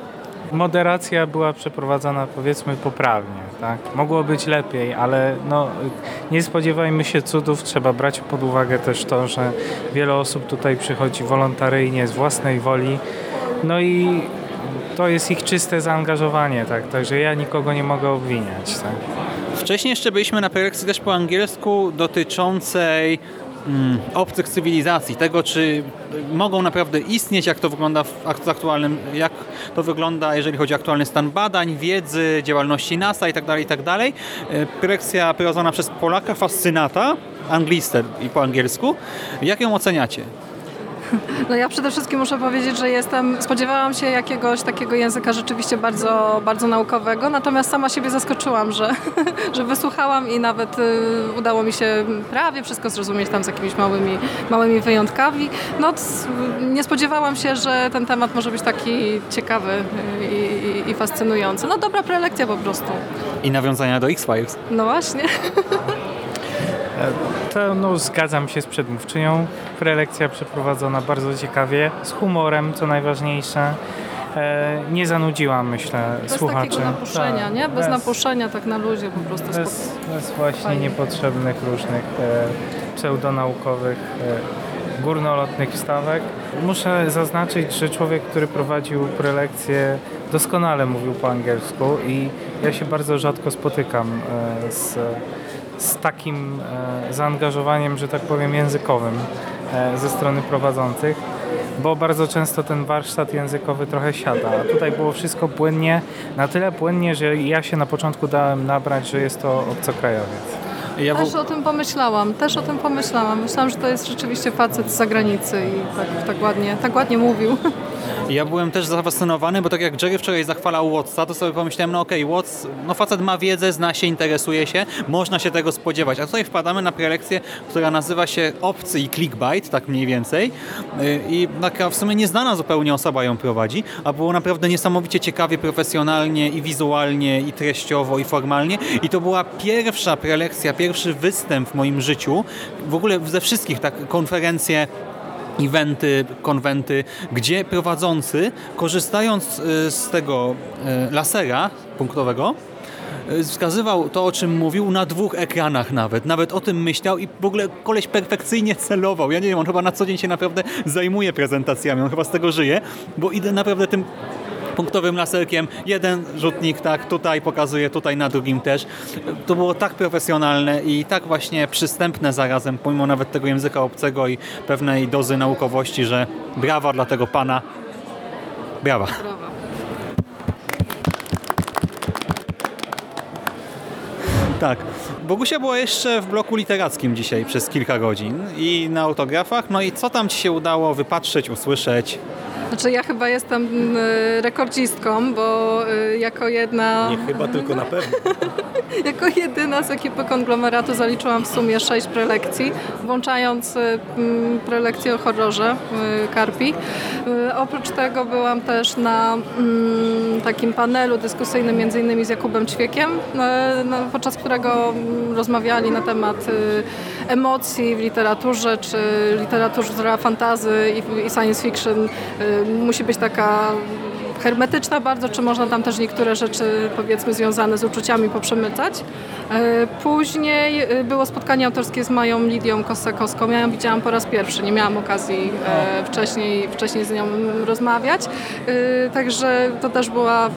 Moderacja była przeprowadzona powiedzmy poprawnie, tak? Mogło być lepiej, ale no, nie spodziewajmy się cudów, trzeba brać pod uwagę też to, że wiele osób tutaj przychodzi wolontaryjnie z własnej woli, no i to jest ich czyste zaangażowanie, tak? Także ja nikogo nie mogę obwiniać, tak? Wcześniej jeszcze byliśmy na prelekcji też po angielsku dotyczącej mm, obcych cywilizacji, tego czy mogą naprawdę istnieć, jak to wygląda w ak- aktualnym, jak to wygląda, jeżeli chodzi o aktualny stan badań, wiedzy, działalności NASA tak itd. itd. E, Prelekcja prowadzona przez Polaka, fascynata, anglistę i po angielsku. Jak ją oceniacie? No ja przede wszystkim muszę powiedzieć, że jestem, spodziewałam się jakiegoś takiego języka rzeczywiście bardzo, bardzo naukowego, natomiast sama siebie zaskoczyłam, że, że wysłuchałam i nawet y, udało mi się prawie wszystko zrozumieć tam z jakimiś małymi, małymi wyjątkami. No nie spodziewałam się, że ten temat może być taki ciekawy y, i, i, i fascynujący. No dobra prelekcja po prostu. I nawiązania do X-Files. No właśnie. To no, zgadzam się z przedmówczynią. Prelekcja przeprowadzona bardzo ciekawie, z humorem, co najważniejsze. E, nie zanudziłam, myślę, Bez słuchaczy. takiego napuszenia, Tak, nie? Bez, napuszenia, tak na luzie po prostu. Bez, bez właśnie Fajnie. niepotrzebnych różnych e, pseudonaukowych, e, górnolotnych wstawek. Muszę zaznaczyć, że człowiek, który prowadził prelekcję doskonale mówił po angielsku i ja się bardzo rzadko spotykam e, z, z takim e, zaangażowaniem, że tak powiem, językowym e, ze strony prowadzących bo bardzo często ten warsztat językowy trochę siada. A tutaj było wszystko płynnie, na tyle płynnie, że ja się na początku dałem nabrać, że jest to obcokrajowiec. Ja. Też o tym pomyślałam, też o tym pomyślałam. Myślałam, że to jest rzeczywiście facet z zagranicy i tak, tak, ładnie, tak ładnie mówił. Ja byłem też zafascynowany, bo tak jak Jerry wczoraj zachwalał Wattsa, to sobie pomyślałem, no okej, Watts, no facet ma wiedzę, zna się, interesuje się, można się tego spodziewać. A tutaj wpadamy na prelekcję, która nazywa się Obcy i Clickbait, tak mniej więcej. Yy, I taka w sumie nieznana zupełnie osoba ją prowadzi, a było naprawdę niesamowicie ciekawie, profesjonalnie i wizualnie, i treściowo, i formalnie. I to była pierwsza prelekcja, pierwszy występ w moim życiu, w ogóle ze wszystkich, tak, konferencje eventy, konwenty, gdzie prowadzący, korzystając y, z tego y, lasera punktowego, y, wskazywał to, o czym mówił na dwóch ekranach nawet. Nawet o tym myślał i w ogóle koleś perfekcyjnie celował. Ja nie wiem, on chyba na co dzień się naprawdę zajmuje prezentacjami, on chyba z tego żyje, bo idę naprawdę tym punktowym laserkiem. Jeden rzutnik tak tutaj pokazuje, tutaj na drugim też. To było tak profesjonalne i tak właśnie przystępne zarazem, pomimo nawet tego języka obcego i pewnej dozy naukowości, że brawa dla tego pana. Brawa. Tak. Bogusia była jeszcze w bloku literackim dzisiaj przez kilka godzin i na autografach. No i co tam Ci się udało wypatrzeć, usłyszeć? Znaczy ja chyba jestem y, rekordzistką, bo y, jako jedna... Nie chyba, tylko na pewno. Jako jedyna z ekipy konglomeratu zaliczyłam w sumie sześć prelekcji, włączając y, mm, prelekcję o horrorze Karpi. Oprócz tego byłam też na mm, takim panelu dyskusyjnym między innymi z Jakubem Ćwiekiem, no, podczas którego mm, rozmawiali na temat emocji w literaturze, czy literatura fantazy i, science fiction musi być taka hermetyczna bardzo, czy można tam też niektóre rzeczy powiedzmy związane z uczuciami poprzemycać. E, Później e, było spotkanie autorskie z Mają Lidią Kosakowską. Ja ją widziałam po raz pierwszy, nie miałam okazji e, wcześniej, wcześniej z nią rozmawiać. Także to też była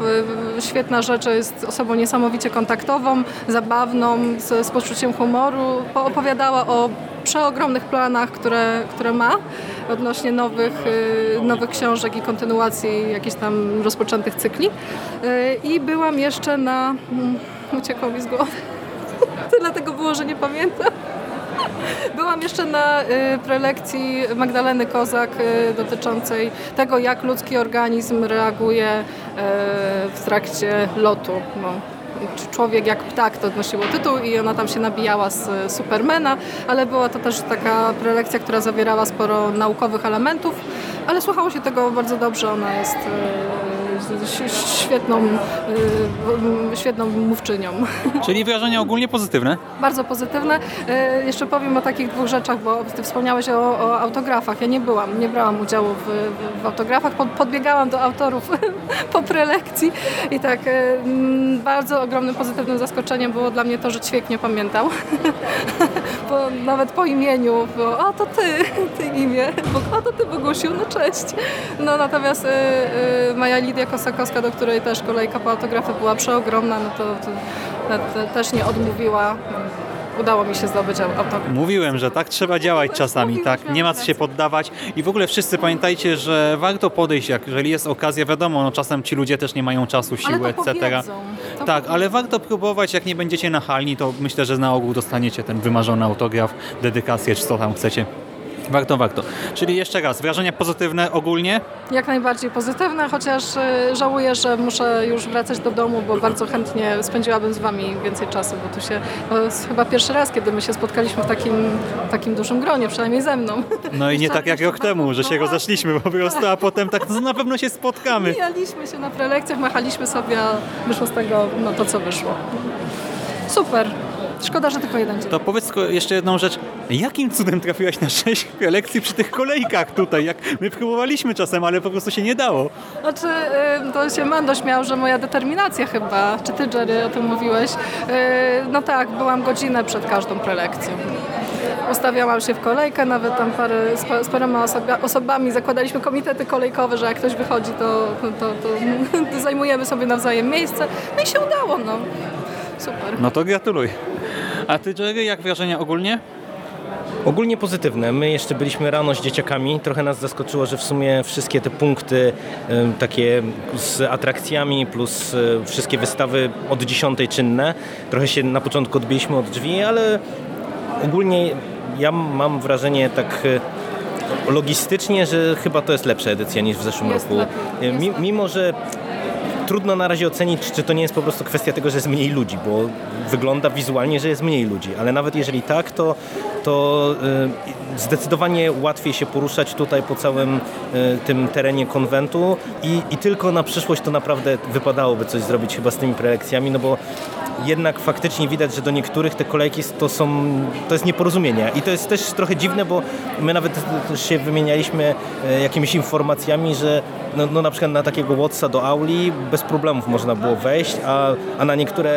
świetna rzecz, jest osobą niesamowicie kontaktową, zabawną, z, z poczuciem humoru. Opowiadała o przeogromnych planach, które, które ma odnośnie nowych, y, nowych książek i kontynuacji jakichś tam rozpoczętych cykli. Y, I byłam jeszcze na... mm, Uciekło mi z głowy. Tyle tego było, że nie pamiętam. Byłam jeszcze na y, prelekcji Magdaleny Kozak dotyczącej tego, jak ludzki organizm reaguje w trakcie lotu. No. Człowiek jak ptak to odnosiło tytuł i ona tam się nabijała z y, Supermana, ale była to też taka prelekcja, która zawierała sporo naukowych elementów, ale słuchało się tego bardzo dobrze. Ona jest ś- świetną, y, świetną mówczynią. Czyli wrażenia ogólnie pozytywne. Bardzo pozytywne. E, Jeszcze powiem o takich dwóch rzeczach, bo Ty wspomniałeś o, o autografach. Ja nie byłam, nie brałam udziału w, w, autografach. Pod, podbiegałam do autorów po prelekcji i tak e, mm, bardzo ogromnym pozytywnym zaskoczeniem było dla mnie to, że Ćwiek nie pamiętał. bo nawet po imieniu było, a to ty, ty imię, Bo- a to ty Bogusiu, no cześć. No natomiast Maja Lidia Kosakowska, do której też kolejka po autografy była przeogromna, no to, to, to, też nie odmówiła. Udało mi się zdobyć au- autograf. Mówiłem, że tak trzeba działać czasami, tak, nie ma co się poddawać i w ogóle wszyscy pamiętajcie, że warto podejść, jak, jeżeli jest okazja, wiadomo, no czasem ci ludzie też nie mają czasu, siły, etc. powiedzą. Tak, ale warto próbować, jak nie będziecie nachalni, to myślę, że na ogół dostaniecie ten wymarzony autograf, dedykację, czy co tam chcecie. Warto, warto. Czyli jeszcze raz, wrażenia pozytywne ogólnie? Jak najbardziej pozytywne, chociaż y, żałuję, że muszę już wracać do domu, bo bardzo chętnie spędziłabym z Wami więcej czasu, bo tu się, to jest chyba pierwszy raz, kiedy my się spotkaliśmy w takim, takim dużym gronie, przynajmniej ze mną. No i nie tak jak rok temu, że się no rozeszliśmy po prostu, a potem tak no, na pewno się spotkamy. Mijaliśmy się na prelekcjach, machaliśmy sobie, a wyszło z tego no to, co wyszło. Super. Szkoda, że tylko jeden dzień. To powiedz tylko jeszcze jedną rzecz. Jakim cudem trafiłaś na sześć prelekcji przy tych kolejkach tutaj? Jak my próbowaliśmy czasem, ale po prostu się nie dało. Znaczy, y, to się Mando śmiał, że moja determinacja chyba, czy ty Jerry o tym mówiłeś, Y, no tak, byłam godzinę przed każdą prelekcją. Ustawiałam się w kolejkę, nawet tam parę, z, pa- z paroma osobami zakładaliśmy komitety kolejkowe, że jak ktoś wychodzi, to, to, to, zajmujemy sobie nawzajem miejsce. No i się udało, no. Super. No to gratuluj. A ty, Jerry, jak wrażenia ogólnie? Ogólnie pozytywne. My jeszcze byliśmy rano z dzieciakami. Trochę nas zaskoczyło, że w sumie wszystkie te punkty takie z atrakcjami plus e, wszystkie wystawy od 10 czynne. Trochę się na początku odbiliśmy od drzwi, ale ogólnie ja mam wrażenie tak e, logistycznie, że chyba to jest lepsza edycja niż w zeszłym Jest roku. E, mimo, że trudno na razie ocenić, czy to nie jest po prostu kwestia tego, że jest mniej ludzi, bo wygląda wizualnie, że jest mniej ludzi, ale nawet jeżeli tak, to, to y, zdecydowanie łatwiej się poruszać tutaj po całym y, tym terenie konwentu i, i tylko na przyszłość to naprawdę wypadałoby coś zrobić chyba z tymi prelekcjami, no bo jednak faktycznie widać, że do niektórych te kolejki to są, to jest nieporozumienie i to jest też trochę dziwne, bo my nawet się wymienialiśmy e, jakimiś informacjami, że no, no na przykład na takiego Watsa do auli bez problemów można było wejść, a, a na niektóre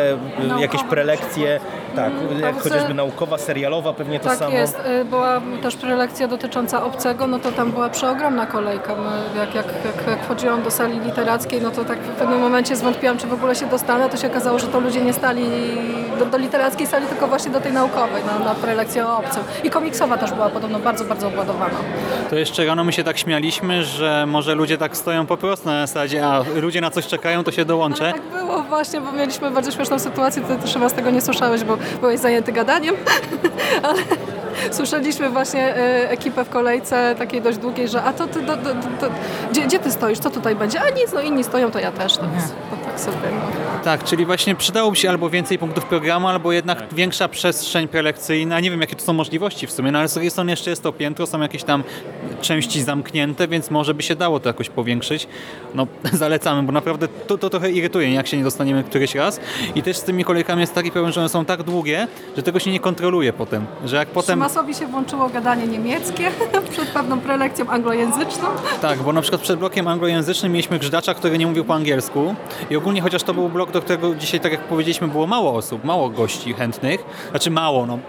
e, jakieś prelekcje, tak, jak chociażby naukowa, serialowa pewnie to tak samo. jest. Y, Była też prelekcja dotycząca obcego, no to tam była przeogromna kolejka. My, jak, jak, jak, jak wchodziłam do sali literackiej, no to tak w pewnym momencie zwątpiłam, czy w ogóle się dostanę. To się okazało, że to ludzie nie stali do, do literackiej sali, tylko właśnie do tej naukowej, na, na prelekcję o obcym. I komiksowa też była podobno bardzo, bardzo obładowana. To jeszcze rano my się tak śmialiśmy, że może ludzie tak stoją po prostu na zasadzie, a ludzie na coś czekają, to się dołączę. Tak było właśnie, bo mieliśmy bardzo śmieszną sytuację, ty też chyba z tego nie słyszałeś, bo byłeś zajęty gadaniem, ale, Słyszeliśmy właśnie e, ekipę w kolejce takiej dość długiej, że a to ty, do, do, do, do, gdzie, gdzie ty stoisz, co tutaj będzie? A nic, no inni stoją, to ja też. To, jest, to tak sobie, no. Tak, czyli właśnie przydałoby się albo więcej punktów programu, albo jednak większa przestrzeń prelekcyjna. Nie wiem, jakie to są możliwości w sumie, no ale z drugiej strony jeszcze jest to piętro, są jakieś tam części zamknięte, więc może by się dało to jakoś powiększyć. No, zalecamy, bo naprawdę to, to trochę irytuje, jak się nie dostaniemy któryś raz. I też z tymi kolejkami jest taki problem, że one są tak długie, że tego się nie kontroluje potem. Że jak potem... Szymasowi się włączyło gadanie niemieckie przed pewną prelekcją anglojęzyczną. Tak, bo na przykład przed blokiem anglojęzycznym mieliśmy grzydacza, który nie mówił po angielsku i ogólnie chociaż to był blok, do którego dzisiaj, tak jak powiedzieliśmy, było mało osób, mało gości chętnych, znaczy mało, no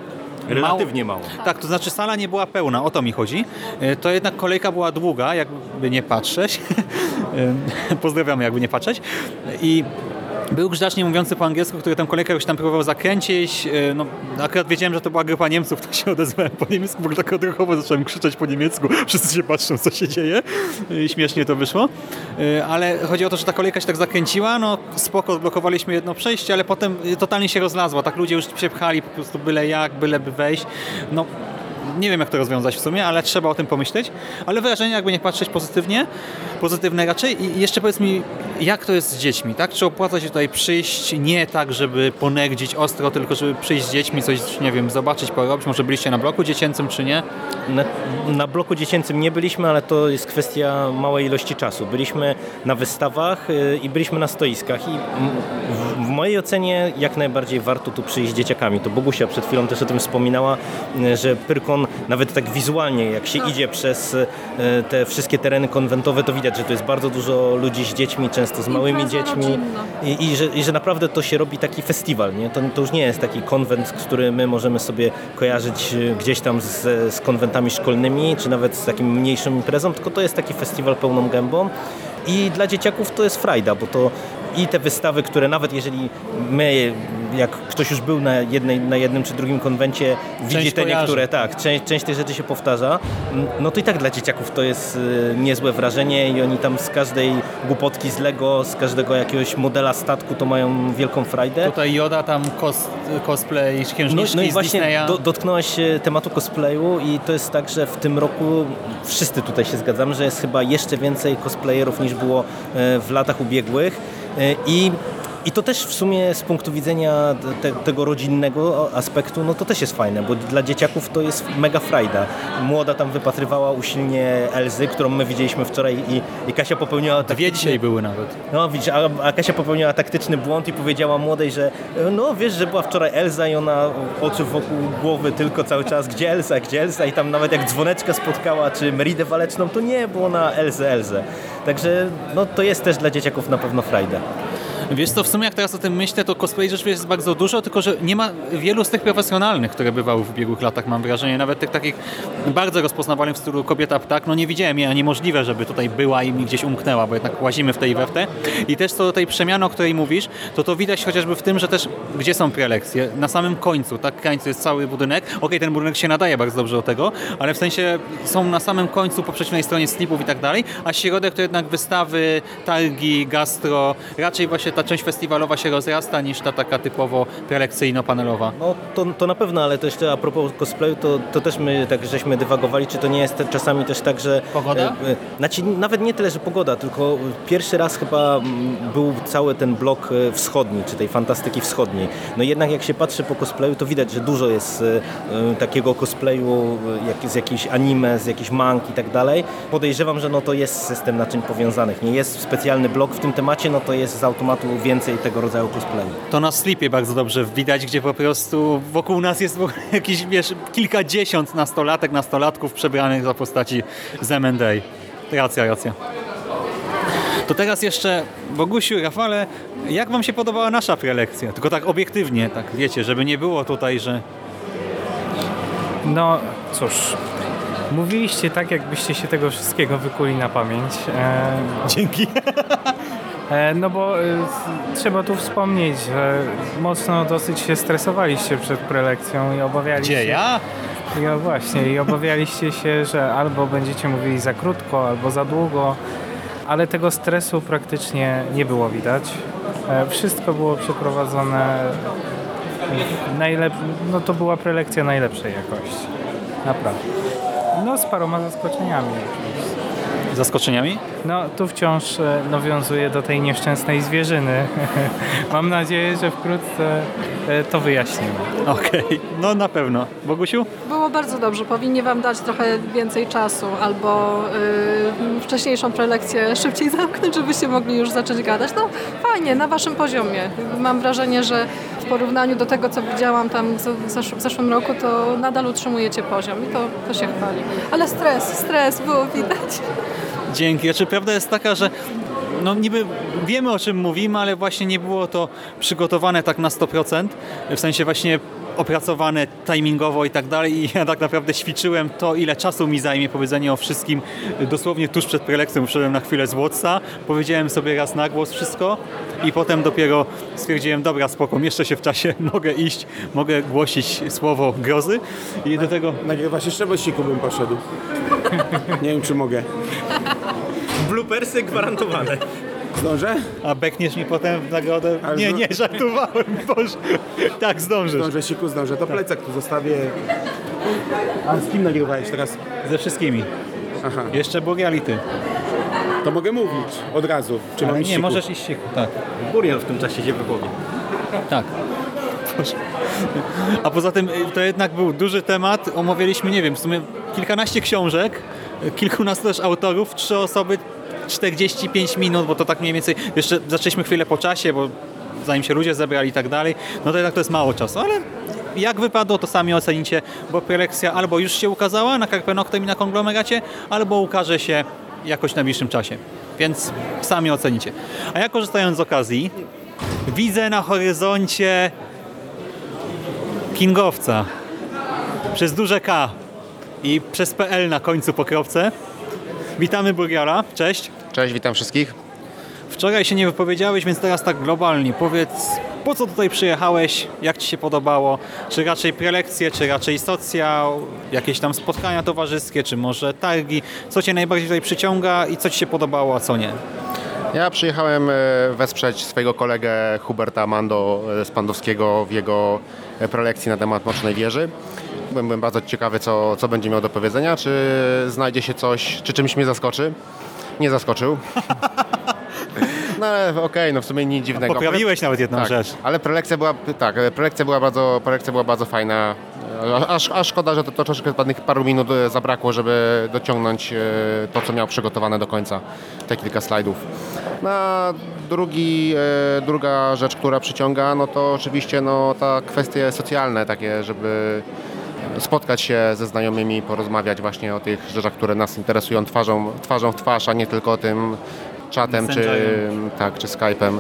Relatywnie mało. Tak, to znaczy sala nie była pełna, o to mi chodzi. E, To jednak kolejka była długa, jakby nie patrzeć. E, Pozdrawiamy, jakby nie patrzeć. I był grzecz nie mówiący po angielsku, który tę kolejkę już tam próbował zakręcić. E, No, akurat wiedziałem, że to była grupa Niemców, to się odezwałem po niemiecku, bo tak odruchowo zacząłem krzyczeć po niemiecku. Wszyscy się patrzą, co się dzieje. I śmiesznie to wyszło. E, Ale chodzi o to, że ta kolejka się tak zakręciła. No spoko, odblokowaliśmy jedno przejście, ale potem e, totalnie się rozlazła. Tak ludzie już się pchali po prostu byle jak, byle by wejść. No nie wiem jak to rozwiązać w sumie, ale trzeba o tym pomyśleć. Ale wrażenie, jakby nie patrzeć pozytywnie, pozytywne raczej. I jeszcze powiedz mi, jak to jest z dziećmi, tak? Czy opłaca się tutaj przyjść nie tak, żeby ponegdzić ostro, tylko żeby przyjść z dziećmi, coś, nie wiem, zobaczyć, porobić? Może byliście na bloku dziecięcym, czy nie? Na, na bloku dziecięcym nie byliśmy, ale to jest kwestia małej ilości czasu. Byliśmy na wystawach y, i byliśmy na stoiskach i w, w mojej ocenie jak najbardziej warto tu przyjść z dzieciakami. To Bogusia przed chwilą też o tym wspominała, y, że Pyrkon nawet tak wizualnie, jak się idzie przez y, te wszystkie tereny konwentowe, to widać, że tu jest bardzo dużo ludzi z dziećmi, często z małymi dziećmi i, i, że, i że naprawdę to się robi taki festiwal. Nie? To, to już nie jest taki konwent, który my możemy sobie kojarzyć y, gdzieś tam z, z konwentami szkolnymi, czy nawet z takim mniejszą imprezą, tylko to jest taki festiwal pełną gębą. I dla dzieciaków to jest frajda, bo to i te wystawy, które nawet jeżeli my, jak ktoś już był na, jednej, na jednym czy drugim konwencie, widzi te kojarzy. niektóre, tak, część, część tych rzeczy się powtarza, no to i tak dla dzieciaków to jest y, niezłe wrażenie i oni tam z każdej głupotki z Lego, z każdego jakiegoś modela statku to mają wielką frajdę. Tutaj Joda, tam cos, cosplay, No, księżniczki no i z właśnie do, dotknąłeś e, tematu cosplayu i to jest tak, że w tym roku wszyscy tutaj się zgadzamy, że jest chyba jeszcze więcej cosplayerów niż było e, w latach ubiegłych i i to też w sumie z punktu widzenia te, tego rodzinnego aspektu, no to też jest fajne, bo dla dzieciaków to jest mega frajda. Młoda tam wypatrywała usilnie Elzy, którą my widzieliśmy wczoraj i, i Kasia popełniła Dwie taktyczny- dzisiaj były nawet. no widzisz, a, a Kasia popełniła taktyczny błąd i powiedziała młodej, że no wiesz, że była wczoraj Elza i ona oczy wokół głowy tylko cały czas, gdzie Elza, gdzie Elza i tam nawet jak dzwoneczka spotkała, czy Meridę Waleczną, to nie, bo ona Elzę, Elzę. Także no to jest też dla dzieciaków na pewno frajda. Wiesz co, w sumie jak teraz o tym myślę, to cosplay rzeczywiście jest bardzo dużo, tylko że nie ma wielu z tych profesjonalnych, które bywały w ubiegłych latach, mam wrażenie. Nawet tych takich bardzo rozpoznawalnych w stylu kobieta ptak, no nie widziałem jej, a niemożliwe, żeby tutaj była i mi gdzieś umknęła, bo jednak łazimy w tej we te. I też co do tej przemiany, o której mówisz, to to widać chociażby w tym, że też gdzie są prelekcje? Na samym końcu, tak? Krańcu jest cały budynek. Okej, ten budynek się nadaje bardzo dobrze do tego, ale w sensie są na samym końcu, po przeciwnej stronie slipów i tak dalej, a środek to jednak wystawy, targi, gastro, raczej właśnie ta część festiwalowa się rozrasta niż ta taka typowo prelekcyjno-panelowa. No to, to na pewno, ale to jeszcze a propos cosplayu, to, to też my tak żeśmy dywagowali, czy to nie jest czasami też tak, że... Pogoda? E, e, znaczy nawet nie tyle, że pogoda, tylko pierwszy raz chyba był cały ten blok e, wschodni, czy tej fantastyki wschodniej. No jednak jak się patrzy po cosplayu, to widać, że dużo jest e, takiego cosplayu jak, z jakiejś anime, z jakichś mang i tak dalej. Podejrzewam, że no to jest system naczyń powiązanych. Nie jest specjalny blok w tym temacie, no to jest z automatu więcej tego rodzaju cosplayu. To na slipie bardzo dobrze widać, gdzie po prostu wokół nas jest jakieś, wiesz, kilkadziesiąt nastolatek, nastolatków przebranych za postaci z M&A. Racja, racja. To teraz jeszcze, Bogusiu, Rafale, jak wam się podobała nasza prelekcja? Tylko tak obiektywnie, tak wiecie, żeby nie było tutaj, że... No cóż, mówiliście tak, jakbyście się tego wszystkiego wykuli na pamięć. E, Dzięki. e, no bo e, trzeba tu wspomnieć, że mocno dosyć się stresowaliście przed prelekcją i obawialiście Gdzie ja? No właśnie, i obawialiście się, że albo będziecie mówili za krótko, albo za długo, ale tego stresu praktycznie nie było widać. E, Wszystko było przeprowadzone najlep- no to była prelekcja najlepszej jakości. Naprawdę. No z paroma zaskoczeniami oczywiście. Zaskoczeniami? No tu wciąż e, nawiązuję do tej nieszczęsnej zwierzyny. Mam nadzieję, że wkrótce e, to wyjaśnimy. Okej, no na pewno. Bogusiu? Było bardzo dobrze. Powinni Wam dać trochę więcej czasu albo y, wcześniejszą prelekcję szybciej zamknąć, żebyście mogli już zacząć gadać. No fajnie, na Waszym poziomie. Mam wrażenie, że porównaniu do tego, co widziałam tam w zesz- w zeszłym roku, to nadal utrzymujecie poziom i to, to się chwali. Ale stres, stres było widać. Dzięki. Znaczy, prawda jest taka, że no niby wiemy o czym mówimy, ale właśnie nie było to przygotowane tak na 100%, w sensie właśnie opracowane timingowo i tak dalej i ja tak naprawdę ćwiczyłem to, ile czasu mi zajmie powiedzenie o wszystkim dosłownie tuż przed prelekcją, wszedłem na chwilę z Watsa, powiedziałem sobie raz na głos wszystko i potem dopiero stwierdziłem, dobra, spoko, mieszczę się w czasie, mogę iść, mogę głosić słowo grozy i do tego Nagrywasz jeszcze, bo siku bym poszedł. Nie wiem, czy mogę. Bloopersy gwarantowane. Zdążę? A bekniesz mi potem w nagrodę? Ale Nie, nie, żartowałem, Boże. Tak, zdążysz. Zdążę, siku, zdążę. To plecak tu zostawię. A z kim nagrywałeś teraz? Ze wszystkimi. Aha. Jeszcze było reality. To mogę mówić od razu. Czy mam Ale nie, siku? możesz iść siku, tak. Buriel w tym czasie się wypowie. Tak. Boże. A poza tym y, to jednak był duży temat. Omawialiśmy, nie wiem, w sumie kilkanaście książek, y, kilkunastu też autorów, trzy osoby, 45 minut, bo to tak mniej więcej, jeszcze zaczęliśmy chwilę po czasie, bo zanim się ludzie zebrali i tak dalej, no to jednak to jest mało czasu, ale jak wypadło, to sami ocenicie, bo prelekcja albo już się ukazała na Carpe Noctem i na konglomeracie, albo ukaże się jakoś w najbliższym czasie. Więc sami ocenicie. A ja korzystając z okazji, widzę na horyzoncie kingowca przez duże K i przez PL na końcu po kropce. Witamy Burgiala, cześć. Cześć, witam wszystkich. Wczoraj się nie wypowiedziałeś, więc teraz tak globalnie powiedz, po co tutaj przyjechałeś, jak Ci się podobało, czy raczej prelekcje, czy raczej socjal, jakieś tam spotkania towarzyskie, czy może targi, co Cię najbardziej tutaj przyciąga i co Ci się podobało, a co nie? Ja przyjechałem e, wesprzeć swojego kolegę Huberta Mando e, z Pandowskiego w jego e, prelekcji na temat Mocznej Wieży. Byłem, byłem bardzo ciekawy, co, co będzie miał do powiedzenia, czy znajdzie się coś, czy czymś mnie zaskoczy. Nie zaskoczył. No ale okej, no w sumie nic dziwnego. Poprawiłeś nawet jedną tak, rzecz. Ale prelekcja była, tak, prelekcja była bardzo, prelekcja była bardzo fajna. A, a, a szkoda, że to, to troszeczkę ładnych paru minut e, zabrakło, żeby dociągnąć e, to, co miał przygotowane do końca, te kilka slajdów. No, a drugi, e, druga rzecz, która przyciąga, no to oczywiście no, ta kwestie socjalne, takie, żeby spotkać się ze znajomymi, porozmawiać właśnie o tych rzeczach, które nas interesują twarzą, twarzą w twarz, a nie tylko tym czatem czy, tak, czy Skype'em.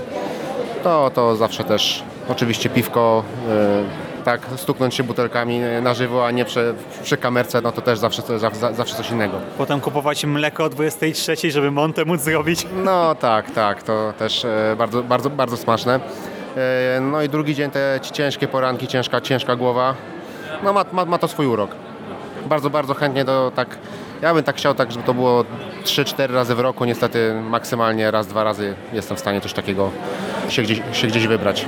To, to zawsze też oczywiście piwko, y, tak, stuknąć się butelkami na żywo, a nie przy, przy kamerce, no to też zawsze, zawsze, zawsze coś innego. Potem kupować mleko o 23, żeby montę móc zrobić. No tak, tak, to też e, bardzo, bardzo, bardzo smaczne. E, No i drugi dzień te ciężkie poranki, ciężka, ciężka głowa. No ma, ma, ma to swój urok. Bardzo, bardzo chętnie to tak, ja bym tak chciał tak, żeby to było 3-4 razy w roku, niestety maksymalnie raz, dwa razy jestem w stanie coś takiego się gdzieś, się gdzieś wybrać.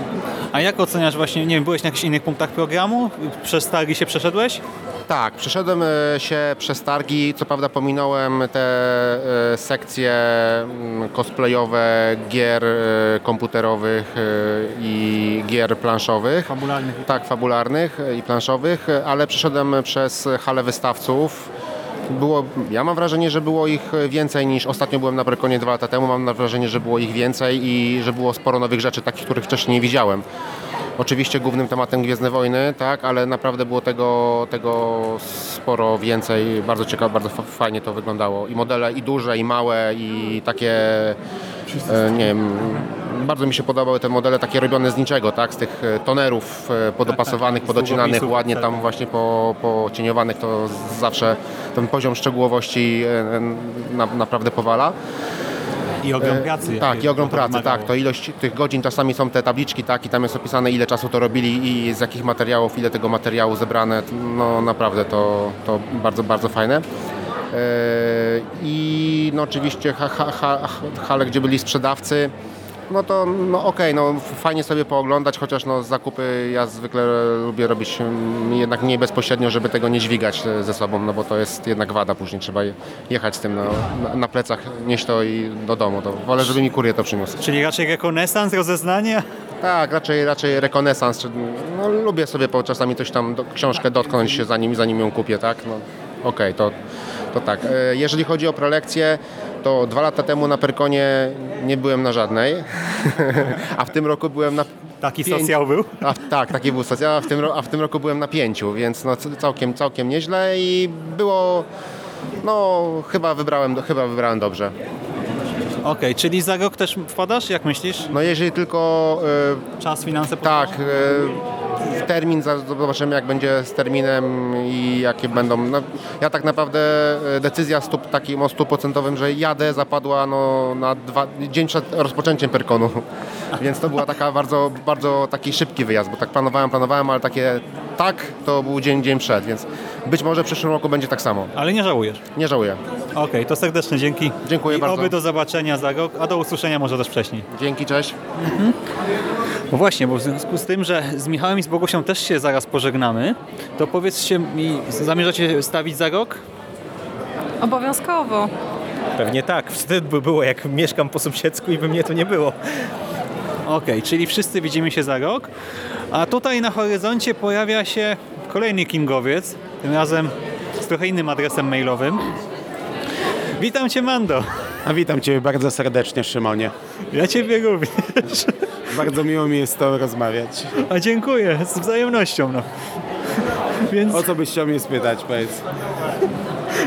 A jak oceniasz właśnie, nie wiem, byłeś na jakichś innych punktach programu? Przez targi się przeszedłeś? Tak, przeszedłem e, się przez targi, co prawda pominąłem te e, sekcje mm, cosplayowe gier e, komputerowych i gier planszowych. Fabularnych. Tak, fabularnych i planszowych, ale przeszedłem przez halę wystawców. Było, ja mam wrażenie, że było ich więcej niż ostatnio byłem na Prekonie dwa lata temu. Mam wrażenie, że było ich więcej i że było sporo nowych rzeczy, takich, których wcześniej nie widziałem. Oczywiście głównym tematem Gwiezdne Wojny, tak, ale naprawdę było tego, tego sporo więcej. Bardzo ciekawe, bardzo fa- fajnie to wyglądało. I modele i duże, i małe, i takie, e, nie wiem, bardzo mi się podobały te modele takie robione z niczego, tak, z tych e, tonerów e, podopasowanych, z podocinanych, długopisów, ładnie tak. tam właśnie po, pocieniowanych, to zawsze ten poziom szczegółowości na, naprawdę powala. I ogrom E, pracy. Tak, jakie i ogrom pracy, wymagało. tak. To ilość tych godzin, czasami są te tabliczki, tak, i tam jest opisane ile czasu to robili i z jakich materiałów, ile tego materiału zebrane. No naprawdę to, to bardzo, bardzo fajne. E, I no oczywiście ha, ha, ha, hale, gdzie byli sprzedawcy, no to no okej, no fajnie sobie pooglądać, chociaż no zakupy ja zwykle lubię robić mm, jednak mniej bezpośrednio, żeby tego nie dźwigać e, ze sobą, no bo to jest jednak wada, później trzeba je- jechać z tym no, na, plecach, nieść to i do domu, to wolę, żeby mi kurier to przyniósł. Czyli raczej rekonesans, rozeznanie? Tak, raczej, raczej rekonesans, no lubię sobie po czasami coś tam, do, książkę dotknąć się zanim, zanim ją kupię, tak, no okej, to, to tak. E, Jeżeli chodzi o prelekcje, to dwa lata temu na Perkonie nie byłem na żadnej, a w tym roku byłem na Taki Pięć. socjal był? A, tak, taki był socjal, a w, tym, a w tym roku byłem na pięciu, więc no, całkiem, całkiem nieźle i było, no chyba wybrałem, chyba wybrałem dobrze. Okej, czyli za rok też wpadasz? Jak myślisz? No jeżeli tylko... Czas, finanse Tak, e, w termin, zobaczymy jak będzie z terminem i jakie będą. No, ja tak naprawdę e, decyzja stup, takim o stuprocentowym, że jadę zapadła no, na dwa, dzień przed rozpoczęciem Perkonu. Więc to była taka bardzo, bardzo taki szybki wyjazd, bo tak planowałem, planowałem, ale takie tak, to był dzień, dzień przed, więc być może w przyszłym roku będzie tak samo. Ale nie żałujesz? Nie żałuję. Okej, to serdeczne dzięki. Dziękuję I bardzo. oby do zobaczenia za rok, a do usłyszenia może też wcześniej. Dzięki, cześć. No właśnie, bo w związku z tym, że z Michałem i z Bogusią też się zaraz pożegnamy, to powiedzcie mi, zamierzacie stawić za rok? Obowiązkowo. Pewnie tak. Wstyd by było, jak mieszkam po sąsiedzku i by mnie tu nie było. Okej, czyli wszyscy widzimy się za rok, a tutaj na horyzoncie pojawia się kolejny kingowiec, tym razem z trochę innym adresem mailowym. Witam Cię Mando. A witam Cię bardzo serdecznie, Szymonie. Ja Ciebie również. Bardzo miło mi jest z Tobą rozmawiać. A dziękuję, z wzajemnością. No. Więc O co byś chciał mnie spytać, powiedz?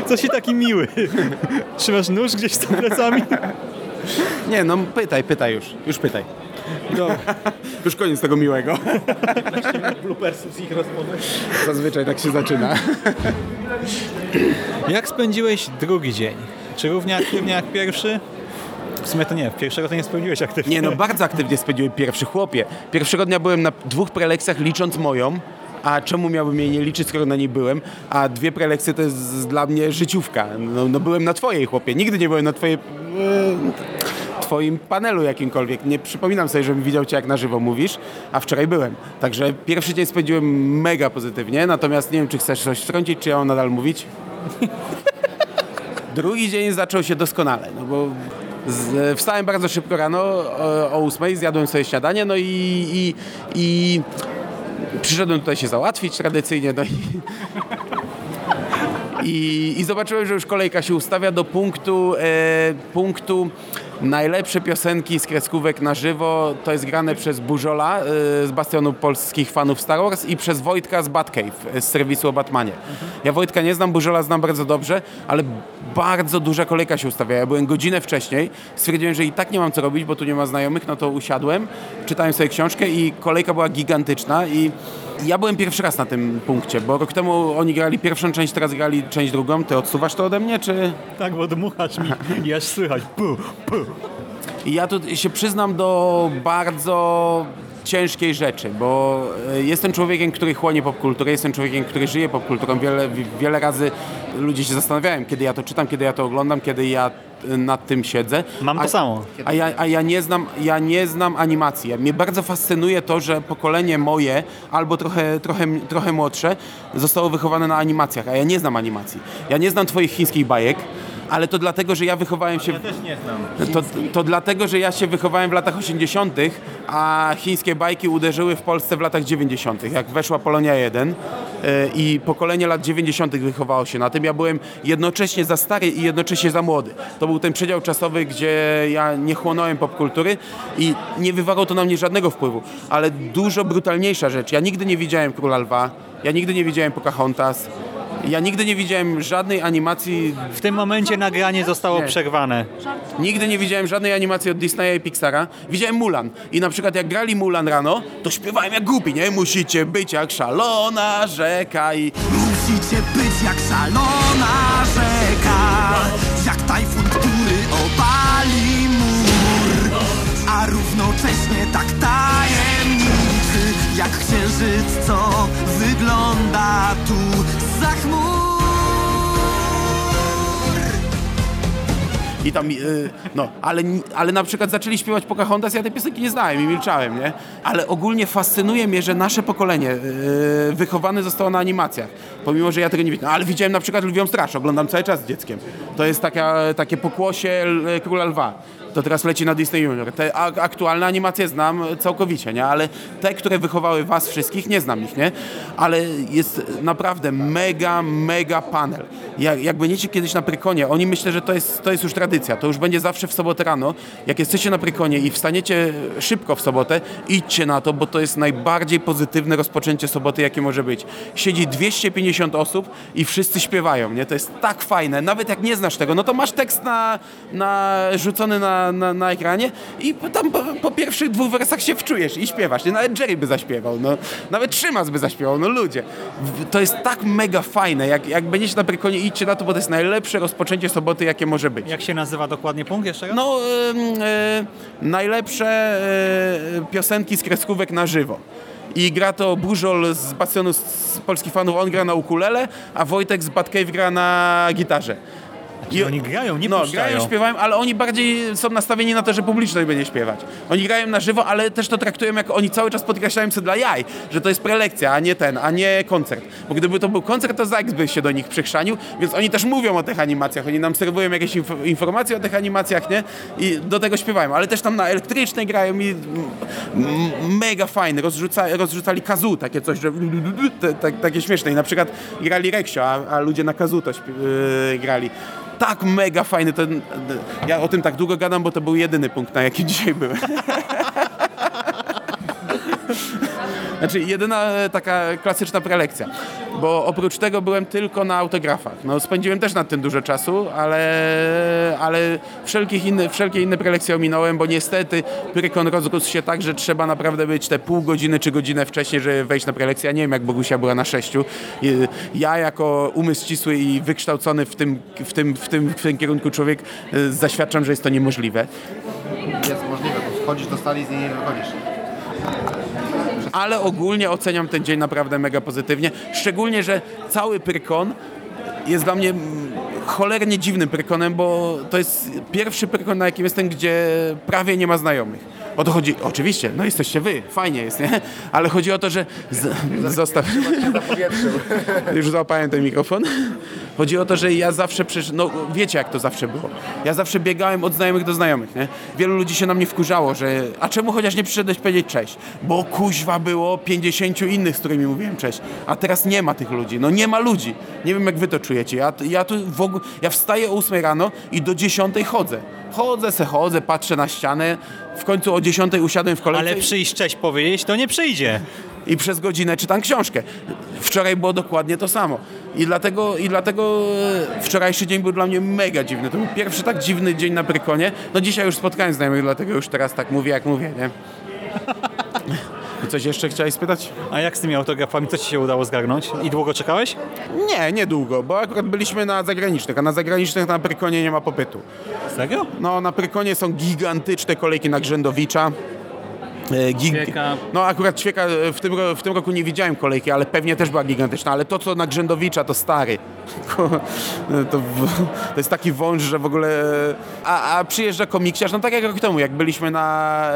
co się taki miły? Trzymasz nóż gdzieś za plecami? Nie, no pytaj, pytaj już. Już pytaj. Dobra. Już koniec tego miłego. Bloopersów z ich rozmowy. Zazwyczaj tak się zaczyna. Jak spędziłeś drugi dzień? Czy równie aktywnie jak pierwszy? W sumie to nie, pierwszego to nie spędziłeś aktywnie. Nie, no bardzo aktywnie spędziłem pierwszy chłopie. Pierwszego dnia byłem na dwóch prelekcjach licząc moją. A czemu miałbym jej nie liczyć, skoro na niej byłem? A dwie prelekcje to jest dla mnie życiówka. No, no byłem na twojej chłopie. Nigdy nie byłem na twojej... Twoim panelu jakimkolwiek. Nie przypominam sobie, żebym widział cię jak na żywo mówisz, a wczoraj byłem. Także pierwszy dzień spędziłem mega pozytywnie, natomiast nie wiem, czy chcesz coś wtrącić, czy ja mam nadal mówić? Drugi dzień zaczął się doskonale, no bo z, wstałem bardzo szybko rano o, o 8, zjadłem sobie śniadanie, no i, i, i przyszedłem tutaj się załatwić tradycyjnie, no i, i, i zobaczyłem, że już kolejka się ustawia do punktu, e, punktu najlepsze piosenki z kreskówek na żywo. To jest grane przez Burzola e, z bastionu polskich fanów Star Wars i przez Wojtka z Batcave e, z serwisu o Batmanie. Ja Wojtka nie znam, Burzola znam bardzo dobrze, ale bardzo duża kolejka się ustawia. Ja byłem godzinę wcześniej, stwierdziłem, że i tak nie mam co robić, bo tu nie ma znajomych, no to usiadłem, czytałem sobie książkę i kolejka była gigantyczna i ja byłem pierwszy raz na tym punkcie, bo rok temu oni grali pierwszą część, teraz grali część drugą. Ty odsuwasz to ode mnie, czy... Tak, bo dmuchasz mi i aż słychać. Pu, pu. I ja tu się przyznam do bardzo ciężkiej rzeczy, bo e, jestem człowiekiem, który chłonie popkulturę, jestem człowiekiem, który żyje popkulturą. Wiele, wi- wiele razy ludzie się zastanawiają, kiedy ja to czytam, kiedy ja to oglądam, kiedy ja nad tym siedzę. Mam to a, samo. A ja, a ja, nie znam, ja nie znam animacji. Mnie bardzo fascynuje to, że pokolenie moje, albo trochę, trochę, trochę młodsze, zostało wychowane na animacjach, a ja nie znam animacji. Ja nie znam twoich chińskich bajek, ale to dlatego, że ja wychowałem się... Ja też nie znam. To, to dlatego, że ja się wychowałem w latach 80., a chińskie bajki uderzyły w Polsce w latach 90., jak weszła Polonia 1 yy, i pokolenie lat 90. wychowało się na tym. Ja byłem jednocześnie za stary i jednocześnie za młody. To był ten przedział czasowy, gdzie ja nie chłonąłem popkultury i nie wywarło to na mnie żadnego wpływu. Ale dużo brutalniejsza rzecz. Ja nigdy nie widziałem Króla Lwa, ja nigdy nie widziałem Pocahontas, ja nigdy nie widziałem żadnej animacji W tym momencie nagranie zostało Nie. przerwane. Nigdy nie widziałem żadnej animacji od Disneya i Pixara. Widziałem Mulan. I na przykład jak grali Mulan rano, to śpiewałem jak głupi, nie? Musicie być jak szalona rzeka i... Musicie być jak szalona rzeka Jak tajfun, który obali mur A równocześnie tak tajemniczy Jak księżyc, co wygląda tu za chmur I tam, y, no, ale, ale na przykład zaczęli śpiewać Pocahontas, ja tej piosenki nie znałem i milczałem, nie? Ale ogólnie fascynuje mnie, że nasze pokolenie y, wychowane zostało na animacjach, pomimo, że ja tego nie widzę. No, ale widziałem na przykład Lwią Straż, oglądam cały czas z dzieckiem. To jest taka, takie pokłosie Króla Lwa. To teraz leci na Disney Junior. Te aktualne animacje znam całkowicie, nie? Ale te, które wychowały was wszystkich, nie znam ich, nie? Ale jest naprawdę mega, mega panel. Jak, jak będziecie kiedyś na Prykonie, oni myślę, że to jest, to jest już tradycja. To już będzie zawsze w sobotę rano. Jak jesteście na Prykonie i wstaniecie szybko w sobotę, idźcie na to, bo to jest najbardziej pozytywne rozpoczęcie soboty, jakie może być. Siedzi 250 osób i wszyscy śpiewają, nie? To jest tak fajne. Nawet jak nie znasz tego, no to masz tekst na, na, rzucony na, na, na ekranie i tam po, po pierwszych dwóch wersach się wczujesz i śpiewasz. Nie? Nawet Jerry by zaśpiewał, no. Nawet Szymas by zaśpiewał, no ludzie. To jest tak mega fajne. Jak, jak będziecie na Prykonie, idźcie na to, bo to jest najlepsze rozpoczęcie soboty, jakie może być. Jak się nazywa dokładnie punkt jeszcze raz? No, em, e, najlepsze e, piosenki z kreskówek na żywo. I gra to Burzol z Bastionu z polskich fanów, on gra na ukulele, a Wojtek z Batcave gra na gitarze. I oni grają, nie No, puszczają. grają, śpiewają, ale oni bardziej są nastawieni na to, że publiczność będzie śpiewać. Oni grają na żywo, ale też to traktują jako oni cały czas podkreślają co dla jaj, że to jest prelekcja, a nie ten, a nie koncert. Bo gdyby to był koncert, to Zajks by się do nich przychrzanił, więc oni też mówią o tych animacjach, oni nam serwują jakieś inf- informacje o tych animacjach, nie? I do tego śpiewają, ale też tam na elektrycznej grają i mega fajne, Rozrzuca, rozrzucali kazu, takie coś, że takie śmieszne i na przykład grali Reksio, a, a ludzie na kazu to yy, grali tak mega fajny. To, ja o tym tak długo gadam, bo to był jedyny punkt, na jakim dzisiaj byłem. Znaczy, jedyna e, taka klasyczna prelekcja. Bo oprócz tego byłem tylko na autografach. No, spędziłem też nad tym dużo czasu, ale, ale wszelkich inne, wszelkie inne prelekcje ominąłem, bo niestety Prykon rozrósł się tak, że trzeba naprawdę być te pół godziny czy godzinę wcześniej, żeby wejść na prelekcję. Ja nie wiem, jak Bogusia była na sześciu. Ja jako umysł ścisły i wykształcony w tym, w tym, w tym, w tym kierunku człowiek e, zaświadczam, że jest to niemożliwe. Jest możliwe, wchodzisz do sali i z niej nie wychodzisz. Ale ogólnie oceniam ten dzień naprawdę mega pozytywnie. Szczególnie, że cały Prykon jest dla mnie mm, cholernie dziwnym Prykonem, bo to jest pierwszy Prykon, na jakim jestem, gdzie prawie nie ma znajomych. O to chodzi, oczywiście, no jesteście wy, fajnie jest, nie? Ale chodzi o to, że... Z, zostaw... Już złapałem ten mikrofon. Chodzi o to, że ja zawsze przecież, no wiecie jak to zawsze było. Ja zawsze biegałem od znajomych do znajomych, nie? Wielu ludzi się na mnie wkurzało, że a czemu chociaż nie przyszedłeś powiedzieć cześć? Bo kuźwa było 50 innych, z którymi mówiłem cześć. A teraz nie ma tych ludzi, no nie ma ludzi. Nie wiem jak wy to czujecie. Ja, ja tu w ogóle, ja wstaję o 8 rano i do 10 chodzę. Chodzę se chodzę, patrzę na ścianę. W końcu o 10 usiadłem w kolejce. Ale przyjść cześć powiedzieć, to nie przyjdzie. I przez godzinę czytam książkę. Wczoraj było dokładnie to samo. I dlatego, I dlatego e, wczorajszy dzień był dla mnie mega dziwny. To był pierwszy tak dziwny dzień na Prykonie. No dzisiaj już spotkałem znajomych, dlatego już teraz tak mówię, jak mówię, nie? I coś jeszcze chciałeś spytać? A jak z tymi autografami, co ci się udało zgarnąć? I długo czekałeś? Nie, niedługo, bo akurat byliśmy na zagranicznych, a na zagranicznych na Prykonie nie ma popytu. Serio? No, na Prykonie są gigantyczne kolejki na Grzędowicza. E, gig-. No akurat Ćwieka e, w tym, w tym roku nie widziałem kolejki, ale pewnie też była gigantyczna, ale to co na Grzędowicza to stary. To, w- to jest taki wąż, że w ogóle... A, a przyjeżdża komiksiarz, no tak jak rok temu, jak byliśmy na,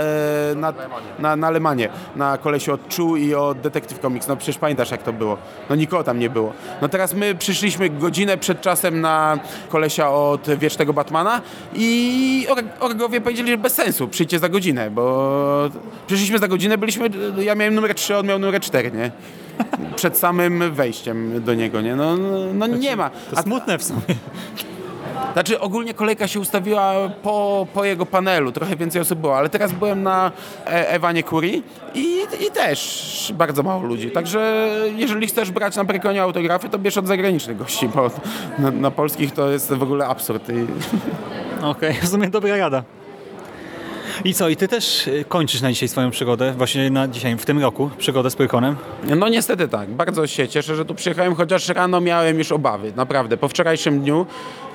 e, na, na, na Lemanie, na kolesiu od Czu i od Detective Comics. No przecież pamiętasz jak to było. No nikogo tam nie było. No teraz my przyszliśmy godzinę przed czasem na kolesia od Wiecznego Batmana i org- orgowie powiedzieli, że bez sensu, przyjdźcie za godzinę, bo przyszliśmy za godzinę, byliśmy, ja miałem numer 3, on miał numer 4, nie? Przed samym wejściem do niego, nie? No, no, no nie ma. To smutne w sumie. Znaczy ogólnie kolejka się ustawiła po, po jego panelu, trochę więcej osób było, ale teraz byłem na e Ewanie Curie i, i też bardzo mało ludzi. Także jeżeli chcesz brać na Prykonie autografy, to bierz od zagranicznych gości, bo na, na polskich to jest w ogóle absurd. I... Okej, w sumie dobra rada. I co, i ty też y, kończysz na dzisiaj swoją przygodę, właśnie na dzisiaj, w tym roku, przygodę z Pyrkonem? No niestety tak. Bardzo się cieszę, że tu przyjechałem, chociaż rano miałem już obawy. Naprawdę. Po wczorajszym dniu,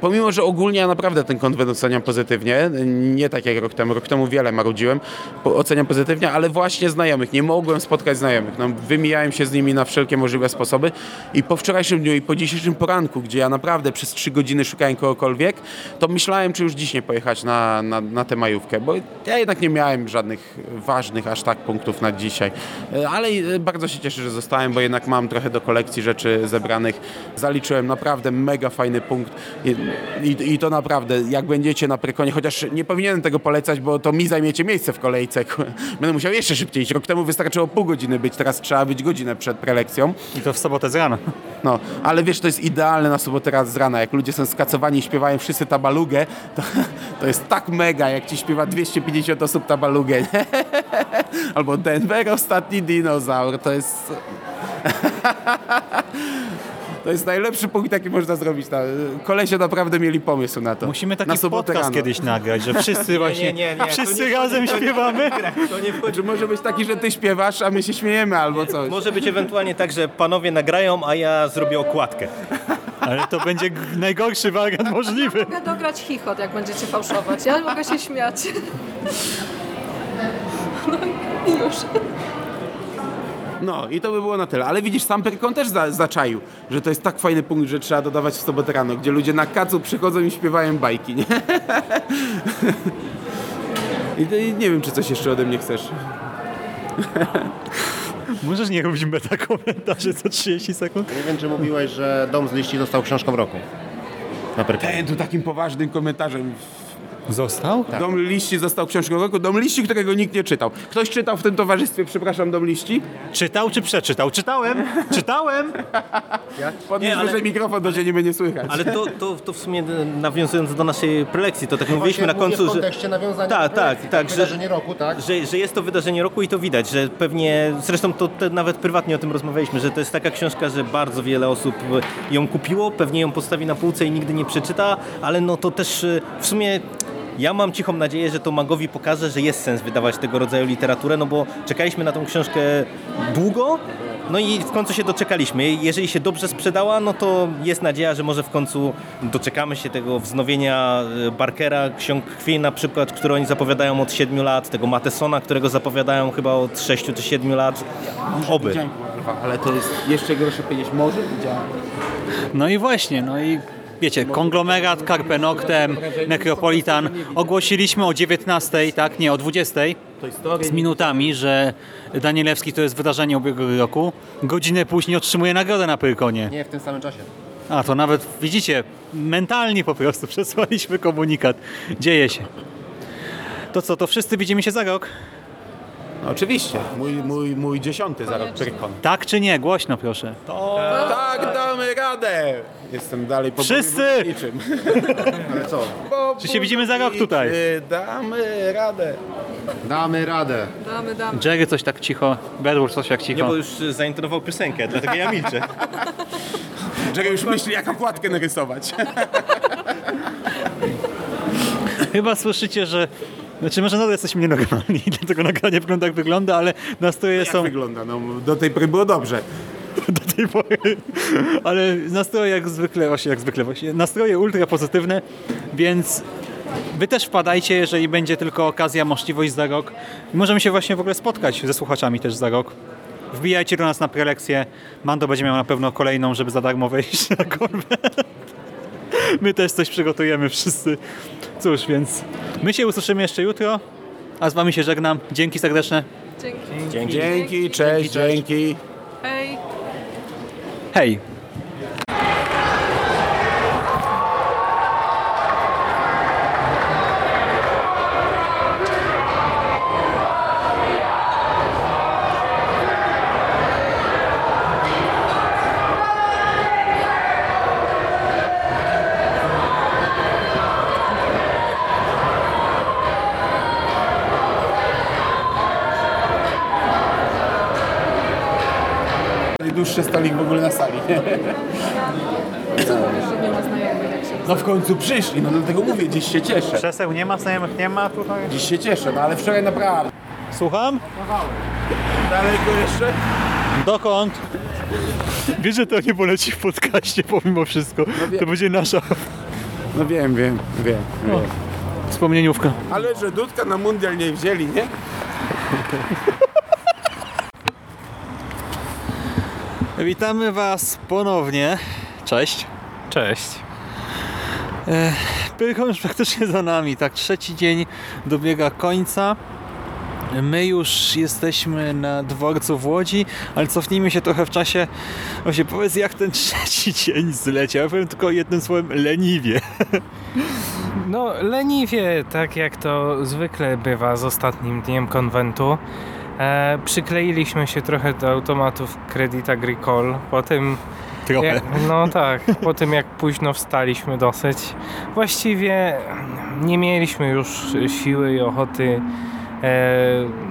pomimo, że ogólnie ja naprawdę ten konwent oceniam pozytywnie, nie tak jak rok temu. Rok temu wiele marudziłem, oceniam pozytywnie, ale właśnie znajomych. Nie mogłem spotkać znajomych. No, wymijałem się z nimi na wszelkie możliwe sposoby i po wczorajszym dniu i po dzisiejszym poranku, gdzie ja naprawdę przez trzy godziny szukałem kogokolwiek, to myślałem, czy już dziś nie pojechać na, na, na tę majówkę, bo ja jednak nie miałem żadnych ważnych aż tak punktów na dzisiaj. E, Ale e, bardzo się cieszę, że zostałem, bo jednak mam trochę do kolekcji rzeczy zebranych. Zaliczyłem naprawdę mega fajny punkt i, i, to naprawdę, jak będziecie na Prykonie, chociaż nie powinienem tego polecać, bo to mi zajmiecie miejsce w kolejce. Będę musiał jeszcze szybciej iść. Rok temu wystarczyło pół godziny być, teraz trzeba być godzinę przed prelekcją. I to w sobotę z rana. No, ale wiesz, to jest idealne na sobotę raz z rana. Jak ludzie są skacowani i śpiewają wszyscy tabalugę, to, to jest tak mega, jak ci śpiewa 250 osób tabalugę. nie? Albo Denver, ostatni dinozaur. To jest... To jest najlepszy punkt, jaki można zrobić. Na... Kolesie naprawdę mieli pomysł na to. Musimy taki na podcast rano. kiedyś nagrać, że wszyscy właśnie, nie, nie, nie, wszyscy nie razem wchodzi, to nie śpiewamy. To nie wchodzi. Czy może być taki, że ty śpiewasz, a my się śmiejemy albo coś? Może być ewentualnie tak, że panowie nagrają, a ja zrobię okładkę. Ale to będzie najgorszy wariant możliwy. Mogę dograć chichot, jak będziecie fałszować. Ja mogę się śmiać. No i już. No i to by było na tyle. Ale widzisz, sam Perkon też za, zaczaił, że to jest tak fajny punkt, że trzeba dodawać w sobotę rano, gdzie ludzie na kacu przychodzą i śpiewają bajki, nie? I, nie wiem, czy coś jeszcze ode mnie chcesz. Możesz nie robić meta komentarzy co 30 sekund? Nie wiem, czy mówiłeś, że Dom z liści został książką roku. Na Pyrkonie. Ten tu takim poważnym komentarzem. Został? Dom liści został książką roku. Dom liści, którego nikt nie czytał. Ktoś czytał w tym towarzystwie, przepraszam, Dom liści? Czytał czy przeczytał? Czytałem! Czytałem! Podnieś Nie, ale- wyżej mikrofon, to cię nie będzie słychać. Ale to, to, to w sumie nawiązując do naszej prelekcji, to tak mówiliśmy na końcu, w że... kontekście nawiązania Tak, do tak, tak, że- Wydarzenie roku, tak? Że, że jest to wydarzenie roku i to widać, że pewnie, zresztą to te, nawet prywatnie o tym rozmawialiśmy, że to jest taka książka, że bardzo wiele osób ją kupiło, pewnie ją postawi na półce i nigdy nie przeczyta, ale no to też y, w sumie ja mam cichą nadzieję, że to magowi pokaże, że jest sens wydawać tego rodzaju literaturę, no bo czekaliśmy na tą książkę długo, no i w końcu się doczekaliśmy. Jeżeli się dobrze sprzedała, no to jest nadzieja, że może w końcu doczekamy się tego wznowienia y, Barkera, ksiąg krwi na przykład, które oni zapowiadają od 7 lat, tego Matesona, którego zapowiadają chyba od 6 czy 7 lat. Oby. Ale to jest jeszcze gorsze powiedzieć. Może widziałem. No i właśnie, no i wiecie, konglomerat, Carpe Noctem, Necropolitan. Ogłosiliśmy o 19, tak, nie, o 20 z minutami, że Danielewski to jest wydarzenie ubiegłego roku. Godzinę później otrzymuje nagrodę na Pyrkonie. Nie, w tym samym czasie. A to nawet, widzicie, mentalnie po prostu przesłaliśmy komunikat. Dzieje się. To co, to wszyscy widzimy się za rok? No, oczywiście. Mój, mój, mój dziesiąty za rok Pyrkon. Tak czy nie? Głośno proszę. Tak, damy radę! Jestem dalej po Wszyscy! niczym. Ale co? Czy się widzimy za rok tutaj? Damy radę. Damy radę. Damy, damy. Jerry coś tak cicho, Bedwór coś jak Nie, cicho. bo już y, zaintonował piosenkę, dlatego ja milczę. Czego już myśli, jak okładkę narysować. Chyba słyszycie, że... Znaczy może nadal jesteśmy nienormalni, dlatego nagranie wygląda jak wygląda, ale nastroje Jak są wygląda? No, do tej pory było dobrze. do tej pory. Ale nastroje jak zwykle, właśnie jak zwykle, właśnie nastroje ultra pozytywne, więc wy też wpadajcie, jeżeli będzie tylko okazja, możliwość za rok. Możemy się właśnie w ogóle spotkać ze słuchaczami też za rok. Wbijajcie do nas na prelekcję. Mando będzie miał na pewno kolejną, żeby za darmo wejść na konwent. My też coś przygotujemy wszyscy. Cóż, więc my się usłyszymy jeszcze jutro, a z wami się żegnam. Dzięki serdeczne. Dzięki. Dzięki, cześć, dzięki. Hej. Hej! Najdłuższy stolik w ogóle na sali. Co mówisz, że nie ma znajomych, jak się No w końcu przyszli, no dlatego mówię, dziś się cieszę. Krzeseł nie ma, znajomych nie ma tutaj? Dziś się cieszę, no ale wczoraj naprawdę. Słucham? Daleko jeszcze? Dokąd? Wiesz, że to nie poleci w podcaście pomimo wszystko. To będzie nasza No wiem, wiem, wiem, wiem. wspomnieniówka. Ale że Dudka na mundial nie wzięli, nie? Witamy Was ponownie. Cześć. Cześć. Pyrkon już praktycznie za nami, tak trzeci dzień dobiega końca. My już jesteśmy na dworcu w Łodzi, ale cofnijmy się trochę w czasie. Właśnie powiedz, jak ten trzeci dzień zleciał. Ja powiem tylko jednym słowem, leniwie. No, leniwie, tak jak to zwykle bywa z ostatnim dniem konwentu. E, przykleiliśmy się trochę do automatów Credit Agricole. Potem Trochę. Ja, no tak, po tym jak późno wstaliśmy dosyć, właściwie nie mieliśmy już siły i ochoty e,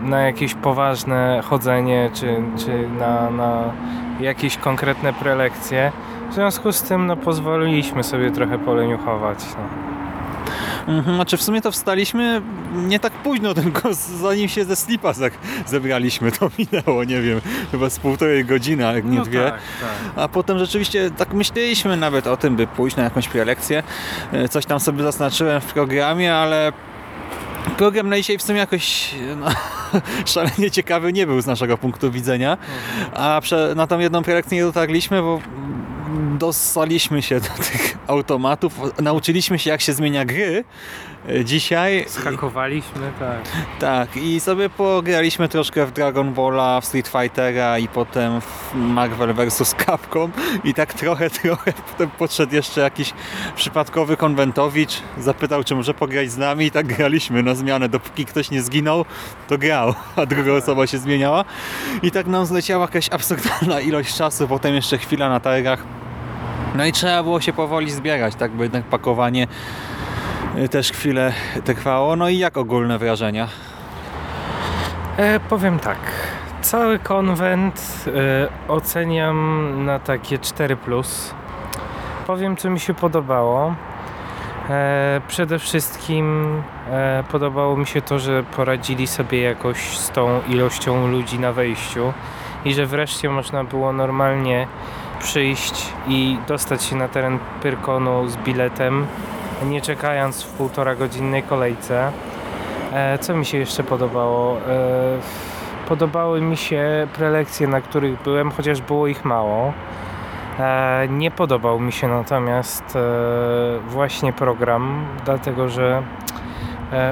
na jakieś poważne chodzenie czy, czy na, na jakieś konkretne prelekcje. W związku z tym no, pozwoliliśmy sobie trochę poleniuchować. No. Mhm, znaczy w sumie to wstaliśmy nie tak późno, tylko zanim się ze slipa zebraliśmy, to minęło, nie wiem, chyba z półtorej godziny, jak nie No dwie. tak, tak. A potem rzeczywiście tak myśleliśmy nawet o tym, by pójść na jakąś prelekcję. E, Coś tam sobie zaznaczyłem w programie, ale program na dzisiaj w sumie jakoś no, szalenie ciekawy nie był z naszego punktu widzenia. A prze, na tą jedną prelekcję nie dotarliśmy, bo dostaliśmy się do tych automatów, nauczyliśmy się jak się zmienia gry dzisiaj. Skakowaliśmy, tak. Tak, i sobie pograliśmy troszkę w Dragon Balla, w Street Fightera i potem w Marvel vs. Capcom i tak trochę, trochę potem podszedł jeszcze jakiś przypadkowy konwentowicz, zapytał, czy może pograć z nami i tak graliśmy na zmianę, dopóki ktoś nie zginął, to grał, a druga osoba się zmieniała i tak nam zleciała jakaś absurdalna ilość czasu, potem jeszcze chwila na targach, no i trzeba było się powoli zbierać, tak, bo jednak pakowanie też chwilę trwało. No i jak ogólne wrażenia? E, powiem tak. Cały konwent e, oceniam na takie 4. Powiem, co mi się podobało. E, przede wszystkim e, podobało mi się to, że poradzili sobie jakoś z tą ilością ludzi na wejściu i że wreszcie można było normalnie przyjść i dostać się na teren Pyrkonu z biletem, nie czekając w półtora godzinnej kolejce. E, Co mi się jeszcze podobało? E, Podobały mi się prelekcje, na których byłem, chociaż było ich mało. E, Nie podobał mi się natomiast właśnie program, dlatego że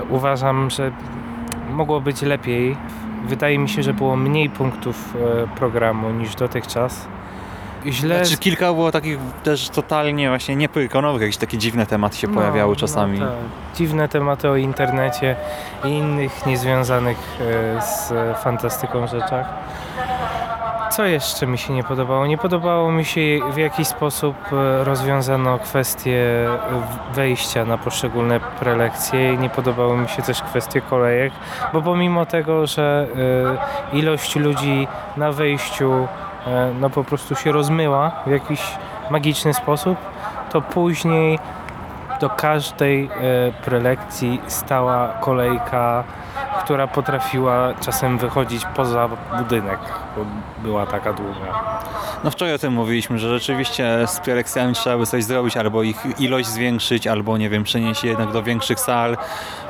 uważam, że mogło być lepiej. Wydaje mi się, że było mniej punktów programu niż dotychczas. Źle Znaczy kilka było takich też totalnie właśnie niepykonowych, jakieś takie dziwne tematy się pojawiały czasami. No, tak. Dziwne tematy o internecie i innych niezwiązanych e, z fantastyką rzeczach. Co jeszcze mi się nie podobało? Nie podobało mi się w jaki sposób e, rozwiązano kwestie w- wejścia na poszczególne prelekcje i nie podobały mi się też kwestie kolejek, bo pomimo tego, że e, ilość ludzi na wejściu no po prostu się rozmyła w jakiś magiczny sposób, to później do każdej e, prelekcji stała kolejka, która potrafiła czasem wychodzić poza budynek, bo była taka długa. No wczoraj o tym mówiliśmy, że rzeczywiście z prelekcjami trzeba by coś zrobić, albo ich ilość zwiększyć, albo nie wiem, przenieść je jednak do większych sal.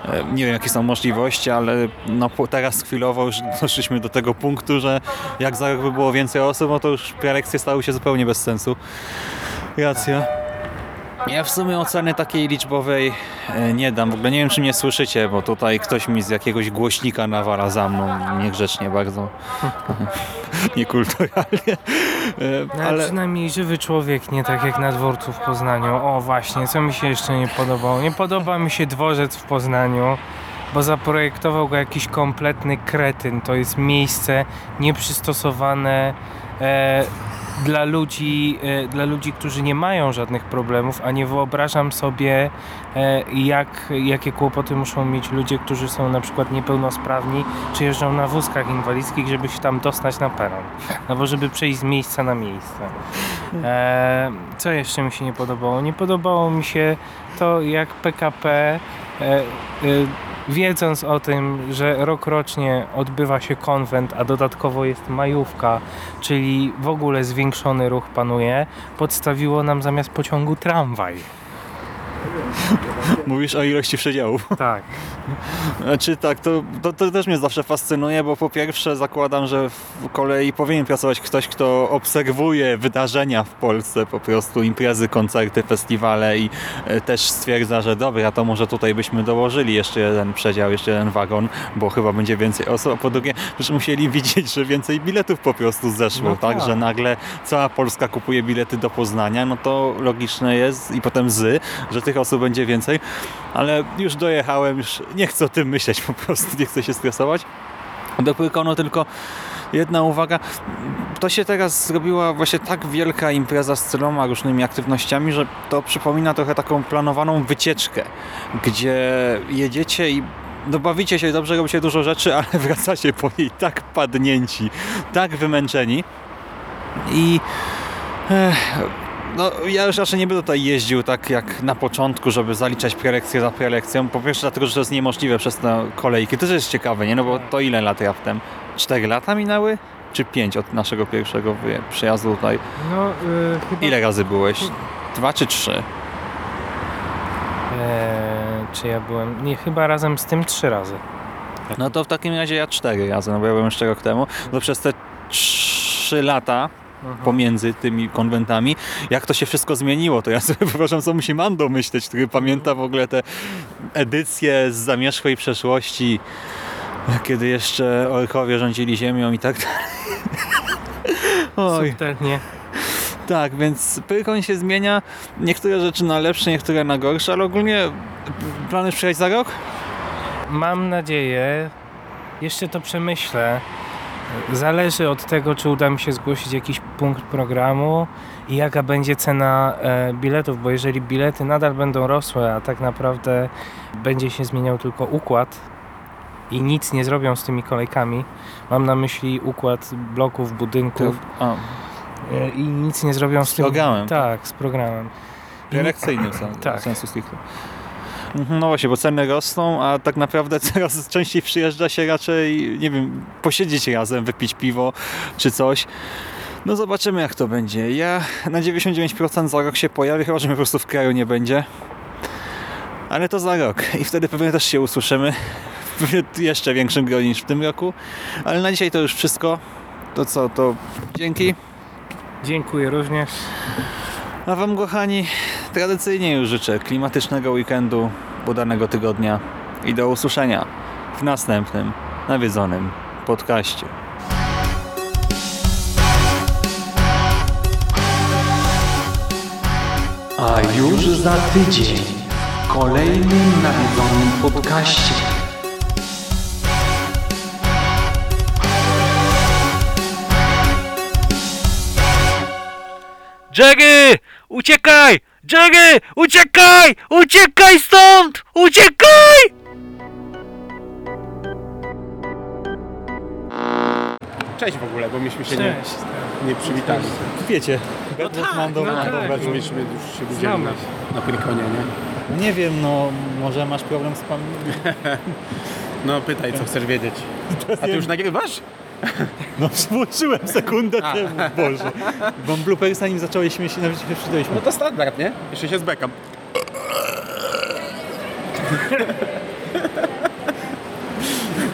E, Nie wiem jakie są możliwości, ale no teraz chwilowo już doszliśmy do tego punktu, że jak za rok by było więcej osób, no to już prelekcje stały się zupełnie bez sensu. Racja. Ja w sumie oceny takiej liczbowej e, nie dam. W ogóle nie wiem, czy mnie słyszycie, bo tutaj ktoś mi z jakiegoś głośnika nawala za mną. Niegrzecznie bardzo. Niekulturalnie. E, Ale Ale przynajmniej żywy człowiek, nie tak jak na dworcu w Poznaniu. O właśnie, co mi się jeszcze nie podobało? Nie podoba mi się dworzec w Poznaniu, bo zaprojektował go jakiś kompletny kretyn. To jest miejsce nieprzystosowane e, dla ludzi, e, dla ludzi, którzy nie mają żadnych problemów, a nie wyobrażam sobie, e, jak, jakie kłopoty muszą mieć ludzie, którzy są na przykład niepełnosprawni, czy jeżdżą na wózkach inwalidzkich, żeby się tam dostać na peron, albo żeby przejść z miejsca na miejsce. E, co jeszcze mi się nie podobało? Nie podobało mi się to, jak PKP wiedząc o tym, że rok rocznie odbywa się konwent, a dodatkowo jest majówka, czyli w ogóle zwiększony ruch panuje, podstawiło nam zamiast pociągu tramwaj. Mówisz o ilości przedziałów. Tak. Znaczy tak, to, to, to też mnie zawsze fascynuje, bo po pierwsze zakładam, że w kolei powinien pracować ktoś, kto obserwuje wydarzenia w Polsce, po prostu imprezy, koncerty, festiwale i e, też stwierdza, że dobra, to może tutaj byśmy dołożyli jeszcze jeden przedział, jeszcze jeden wagon, bo chyba będzie więcej osób, a po drugie, że musieli widzieć, że więcej biletów po prostu zeszło, No tak, tak. że nagle cała Polska kupuje bilety do Poznania, no to logiczne jest i potem z, że tych osób będzie więcej, ale już dojechałem, już nie chcę o tym myśleć po prostu, nie chcę się stresować. Do Pyrkonu tylko jedna uwaga, to się teraz zrobiła właśnie tak wielka impreza z tyloma różnymi aktywnościami, że to przypomina trochę taką planowaną wycieczkę, gdzie jedziecie i no bawicie się dobrze, robicie dużo rzeczy, ale wracacie po niej tak padnięci, tak wymęczeni i Ech, no, ja już raczej nie będę tutaj jeździł tak jak na początku, żeby zaliczać prelekcję za prelekcją. Po pierwsze dlatego, że to jest niemożliwe przez te kolejki. To też jest ciekawe, nie? No bo to ile lat raptem? Cztery lata minęły? Czy pięć od naszego pierwszego przyjazdu tutaj? No, y, chyba... Ile razy byłeś? Dwa czy trzy? Eee, czy ja byłem? Nie, chyba razem z tym trzy razy. No to w takim razie ja cztery razy, no bo ja byłem jeszcze rok temu. No przez te trzy lata pomiędzy tymi konwentami, jak to się wszystko zmieniło, to ja sobie wyobrażam, co musi Mando myśleć, który pamięta w ogóle te edycje z zamierzchłej przeszłości, kiedy jeszcze orkowie rządzili ziemią i tak dalej. Oj. Subtelnie. Tak, więc Pyrkoń się zmienia, niektóre rzeczy na lepsze, niektóre na gorsze, ale ogólnie plany przyjechać za rok? Mam nadzieję, jeszcze to przemyślę. Zależy od tego, czy uda mi się zgłosić jakiś punkt programu i jaka będzie cena e, biletów, bo jeżeli bilety nadal będą rosły, a tak naprawdę będzie się zmieniał tylko układ i nic nie zrobią z tymi kolejkami, mam na myśli układ bloków, budynków A, e, i nic nie zrobią z, Z tym. programem. Tak, z programem. I- Prelekcyjny sen, Tak. sensu stricte. No właśnie, bo ceny rosną, a tak naprawdę coraz częściej przyjeżdża się raczej, nie wiem, posiedzieć razem, wypić piwo czy coś. No zobaczymy jak to będzie. Ja na 99% za rok się pojawię, chyba że mnie po prostu w kraju nie będzie. Ale to za rok i wtedy pewnie też się usłyszymy w jeszcze większym gronie niż w tym roku. Ale na dzisiaj to już wszystko. To co, to dzięki. Dziękuję również. A Wam, kochani, tradycyjnie już życzę klimatycznego weekendu, udanego tygodnia i do usłyszenia w następnym nawiedzonym podcaście. A już za tydzień w kolejnym nawiedzonym podcaście. Jerry! Uciekaj! Jerry! Uciekaj! Uciekaj stąd! Uciekaj! Cześć w ogóle, bo myśmy się Cześć. nie, nie przywitali. Wiecie, No tak, Mando, no Mando, tak. Myśmy już się widzieli na, na Pyrkonie, nie? Nie wiem, no może masz problem z pamięcią. No pytaj, co chcesz wiedzieć. A ty już nagrywasz? No włączyłem sekundę temu, Boże. Bo bloopersa nim zacząłeś się nawet się przydaliśmy. No to standard, nie? Jeszcze się zbekam.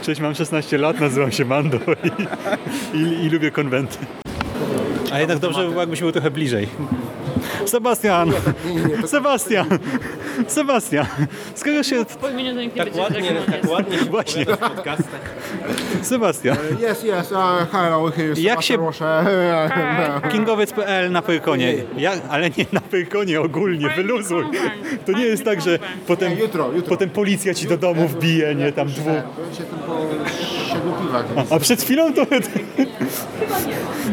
Cześć, mam 16 lat, nazywam się Mando i, i, i lubię konwenty. A jednak dobrze by było, jakbyś był trochę bliżej. Sebastian! Sebastian! Sebastian! Skoro się... Tak ładnie, tak ładnie się Właśnie. w podcastach. Sebastian. Yes, yes, uh, hello, here is Jak się- Rosze. Kingowiec.pl na Pyrkonie. Ja, ale nie na Pyrkonie ogólnie, wyluzuj. To nie jest tak, że potem, jutro, jutro. potem policja ci do domu wbije, nie tam dwóch. Się piwach. A przed chwilą to...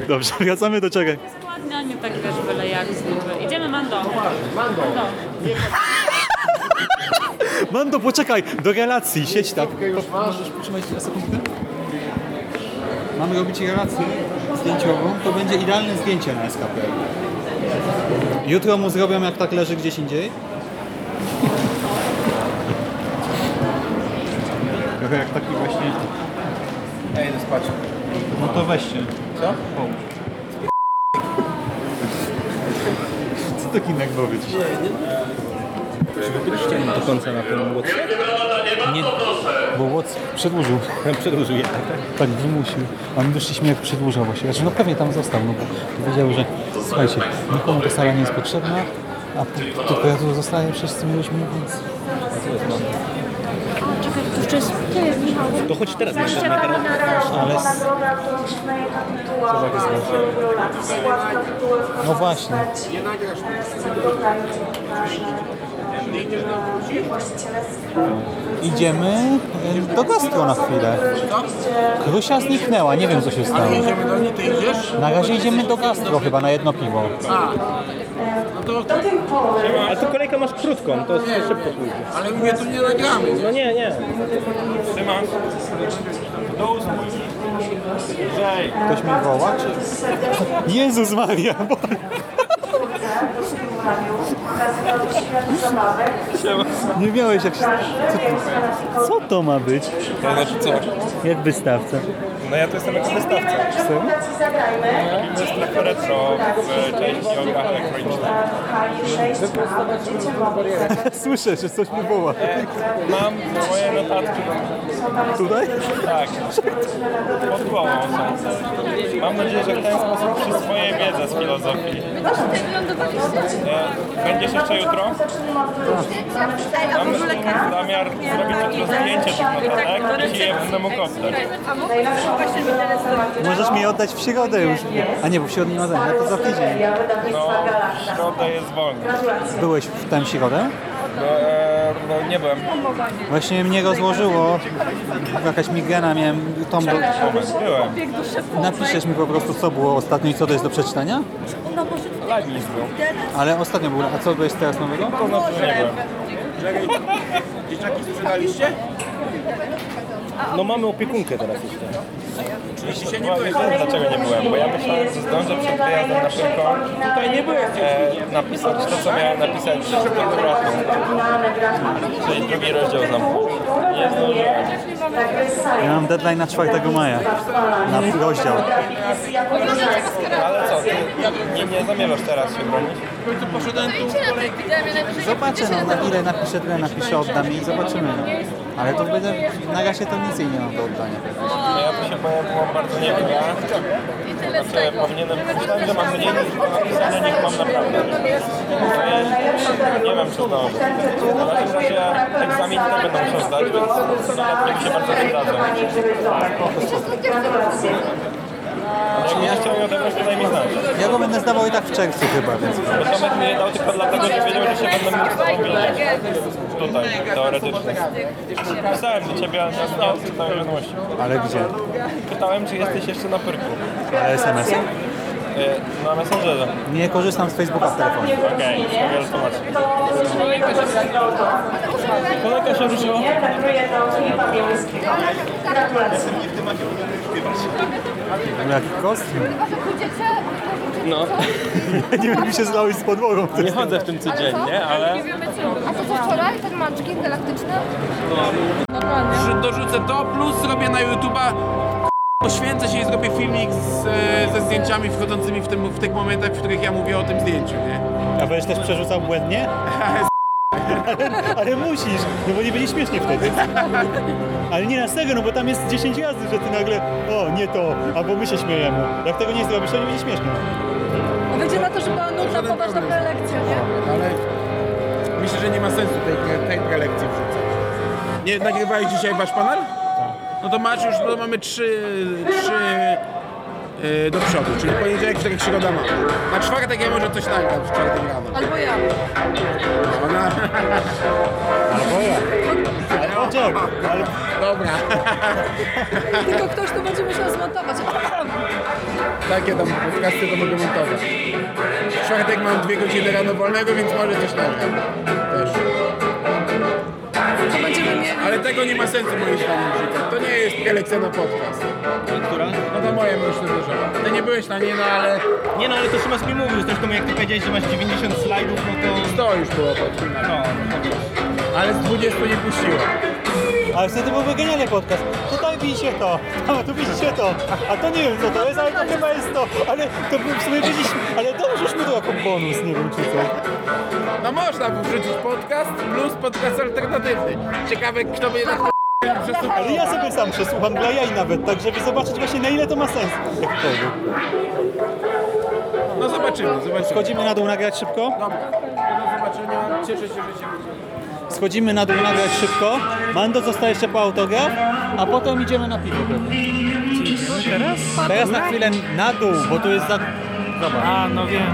Dobrze, wracamy do czego? nie tak wiesz, byle jak z. Idziemy Mando. Mando. Mando, poczekaj, do relacji, siedź tak. Możesz potrzymać sekundkę? Mamy robić relację zdjęciową, to będzie idealne zdjęcie na SKP. Jutro mu zrobią jak tak leży gdzieś indziej. Trochę jak taki właśnie... Ja idę spać. No to weźcie. Co? Co taki nerwowy dzisiaj? Do końca na tym Łoc. Nie, bo Łoc przedłużył. Przedłużył je. Tak, wymusił. A my wyszliśmy jak przedłużał właśnie. Znaczy, no pewnie tam został, no bo powiedział, że słuchajcie, nikomu ta sala nie jest potrzebna, a tylko ja tu zostaję przez tymi ludźmi, więc... Czekaj, to chodź teraz na Jeszcze pani na razie. Ale... No właśnie. Idziemy e, do gastro na chwilę. Krusia zniknęła, nie wiem co się stało. Ale idziemy do niej, ty idziesz? Na razie idziemy do gastro chyba na jedno piwo. A, no to... Tu kolejkę masz krótką, to szybko pójdzie. Ale mnie tu nie nagramy. No nie, nie. Trzymasz? Ktoś mnie woła, czy... Jezus Maria! Bo... Nie miałeś jak się... Co, co to ma być? To znaczy co? Jak wystawca? No ja to jestem jako wystawca. Robimy strefę retro w części o grach elektronicznych. Słyszę, że coś mnie woła. Mam moje notatki. Tutaj? Tak. Pod głową są. Mam nadzieję, że w ten sposób przyswoję wiedzę z filozofii. E, Będziesz jeszcze jutro? Mam zamiar zrobić jutro zdjęcie tych notatek i je będę mógł oddać. Możesz mi oddać w środę już. A nie, bo w środę nie ma zajęć, no to za tydzień. No, w środę jest wolny. Byłeś w tę środę? No, e, no nie byłem. Właśnie mnie rozłożyło. Jakaś migrena miałem. Tom do... Moment, byłem. Napiszesz mi po prostu co było ostatnio i co to jest do przeczytania? Live News był. Ale ostatnio był. A co to jest teraz nowego? To znaczy nie byłem. Dzieciaki sprzedaliście? No mamy opiekunkę teraz jeszcze. Oczywiście nie byłem. Dlaczego nie byłem? Bo ja myślałem, że zdążę przed wyjazdem na szybko Tutaj nie byłem. E, napisać to, co miałem napisać przed doktoratą. Czyli drugi rozdział zamku. Nie zdążyłem. Ja mam deadline na 4 maja. Na rozdział. Ale co, ty nie, nie zamierzasz teraz się bronić? Zobaczę no, na ile napiszę, tyle napiszę, oddam i zobaczymy. No. Ale to będę, na razie to nic jej nie mam do oddania. Ja tu się boję, bo mam bardzo niewiele. Znaczy powinienem, myślałem, że mam mniej niż do napisania, niż mam naprawdę. Nie wiem, czy zdążę. W każdym razie egzamin nie będę musiał zdać, więc dodatnie mi się bardzo przydadzą. Ale jakbyś chciał mi odebrać, to daj mi znać. Ja go będę zdawał i tak w czerwcu chyba, więc... Bo Tomek mi je dał tylko dlatego, że wiedział, że się będę mógł z tobą widzieć. Tutaj, teoretycznie. Pisałem do ciebie, ale nie odczytałem wiadomości. Ale gdzie? Pytałem, czy jesteś jeszcze na pyrku. Ale SMS-em? Y, Na Messengerze. Nie korzystam z Facebooka w telefonie. Okej, mogę tłumaczyć. Kolejka się ruszyła. Gratulacje. Jaki kostium? No. nie wiem, mi się zlałeś z podłogą. Nie chodzę w tym codziennie, ale... A to co wczoraj? Ten munchkin galaktyczny? Że Dorzucę to, plus zrobię na YouTube'a poświęcę się i zrobię filmik z, e, ze zdjęciami wchodzącymi w, tym, w tych momentach, w których ja mówię o tym zdjęciu, nie? A będziesz też przerzucał błędnie? ale, musisz, no bo nie będzie śmiesznie wtedy. Ale nie na serio, no bo tam jest 10 razy, że ty nagle, o nie to, albo my się śmiejemy. Jak tego nie zrobisz, to nie będzie śmiesznie. Wyjdzie na to, że była nudna, poważna prelekcja, nie? Ale myślę, że nie ma sensu tej, tej prelekcji wrzucać. Nie nagrywałeś dzisiaj wasz panel? No to masz już, no mamy trzy, trzy do przodu, czyli poniedziałek, wtorek, środa mamy. Na czwartek ja może coś nagram w czwartek rano. Albo ja. No, na... Albo ja. Ale poczekaj, ale... Dobra. Tylko ktoś to będzie musiał zmontować. takie tam podcasty to mogę montować. W czwartek mam dwie godziny rano wolnego, więc może coś nagram. Ale tego nie ma sensu moim zdaniem wrzucać. To nie jest Galaxena podcast. Która? No to moje myślę dużo. Ty nie byłeś na niej, no ale Nie no, ale to Szymas mi mówił, zresztą jak ty powiedziałeś, że masz 90 slajdów, no to... 100 już było pod No, Ale z 20 nie puściłem. Ale wtedy byłby genialny podcast. Widzicie to, a tu widzicie to, a to nie wiem co to jest, ale to chyba jest to. Ale to by w sumie wiedzieliśmy, ale dorzućmy to jako bonus, nie wiem czy co. No można wrzucić podcast plus podcast alternatywny. Ciekawe kto by jednak przesłuchał. Ale ja sobie sam przesłucham dla jaj nawet, tak żeby zobaczyć właśnie na ile to ma sens. Jakkolwiek. No zobaczymy, zobaczymy. Schodzimy na dół nagrać szybko? Dobra, do zobaczenia. Cieszę się, że się Schodzimy na dół nagrać szybko. Mando zostaje jeszcze po autograf, a potem idziemy na piwo. Teraz? Teraz na chwilę na dół, bo tu jest za... Zobacz. A, no wiem.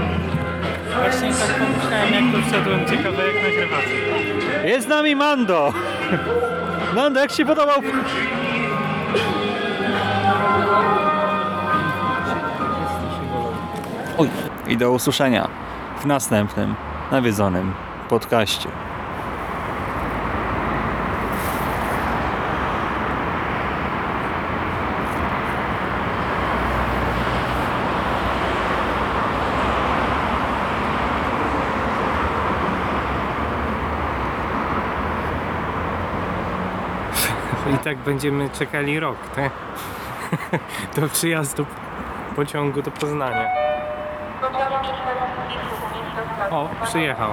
Właśnie tak pomyślałem, jak tu wszedłem, ciekawe jak nagrywacie. Jest z nami Mando! Mando, jak Ci się podobał? Oj. I do usłyszenia w następnym nawiedzonym podcaście. I tak będziemy czekali rok, tak? Do przyjazdu pociągu do Poznania. O, przyjechał.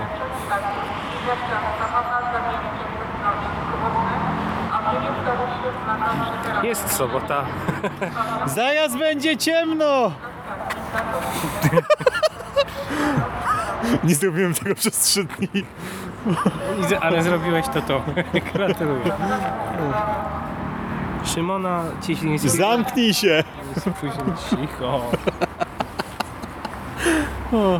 Jest sobota. Zaraz będzie ciemno! Nie zrobiłem tego przez trzy dni. Ale zrobiłeś to to. Gratuluję. Szymona Cieślińskiego. Zamknij się! Cicho. O.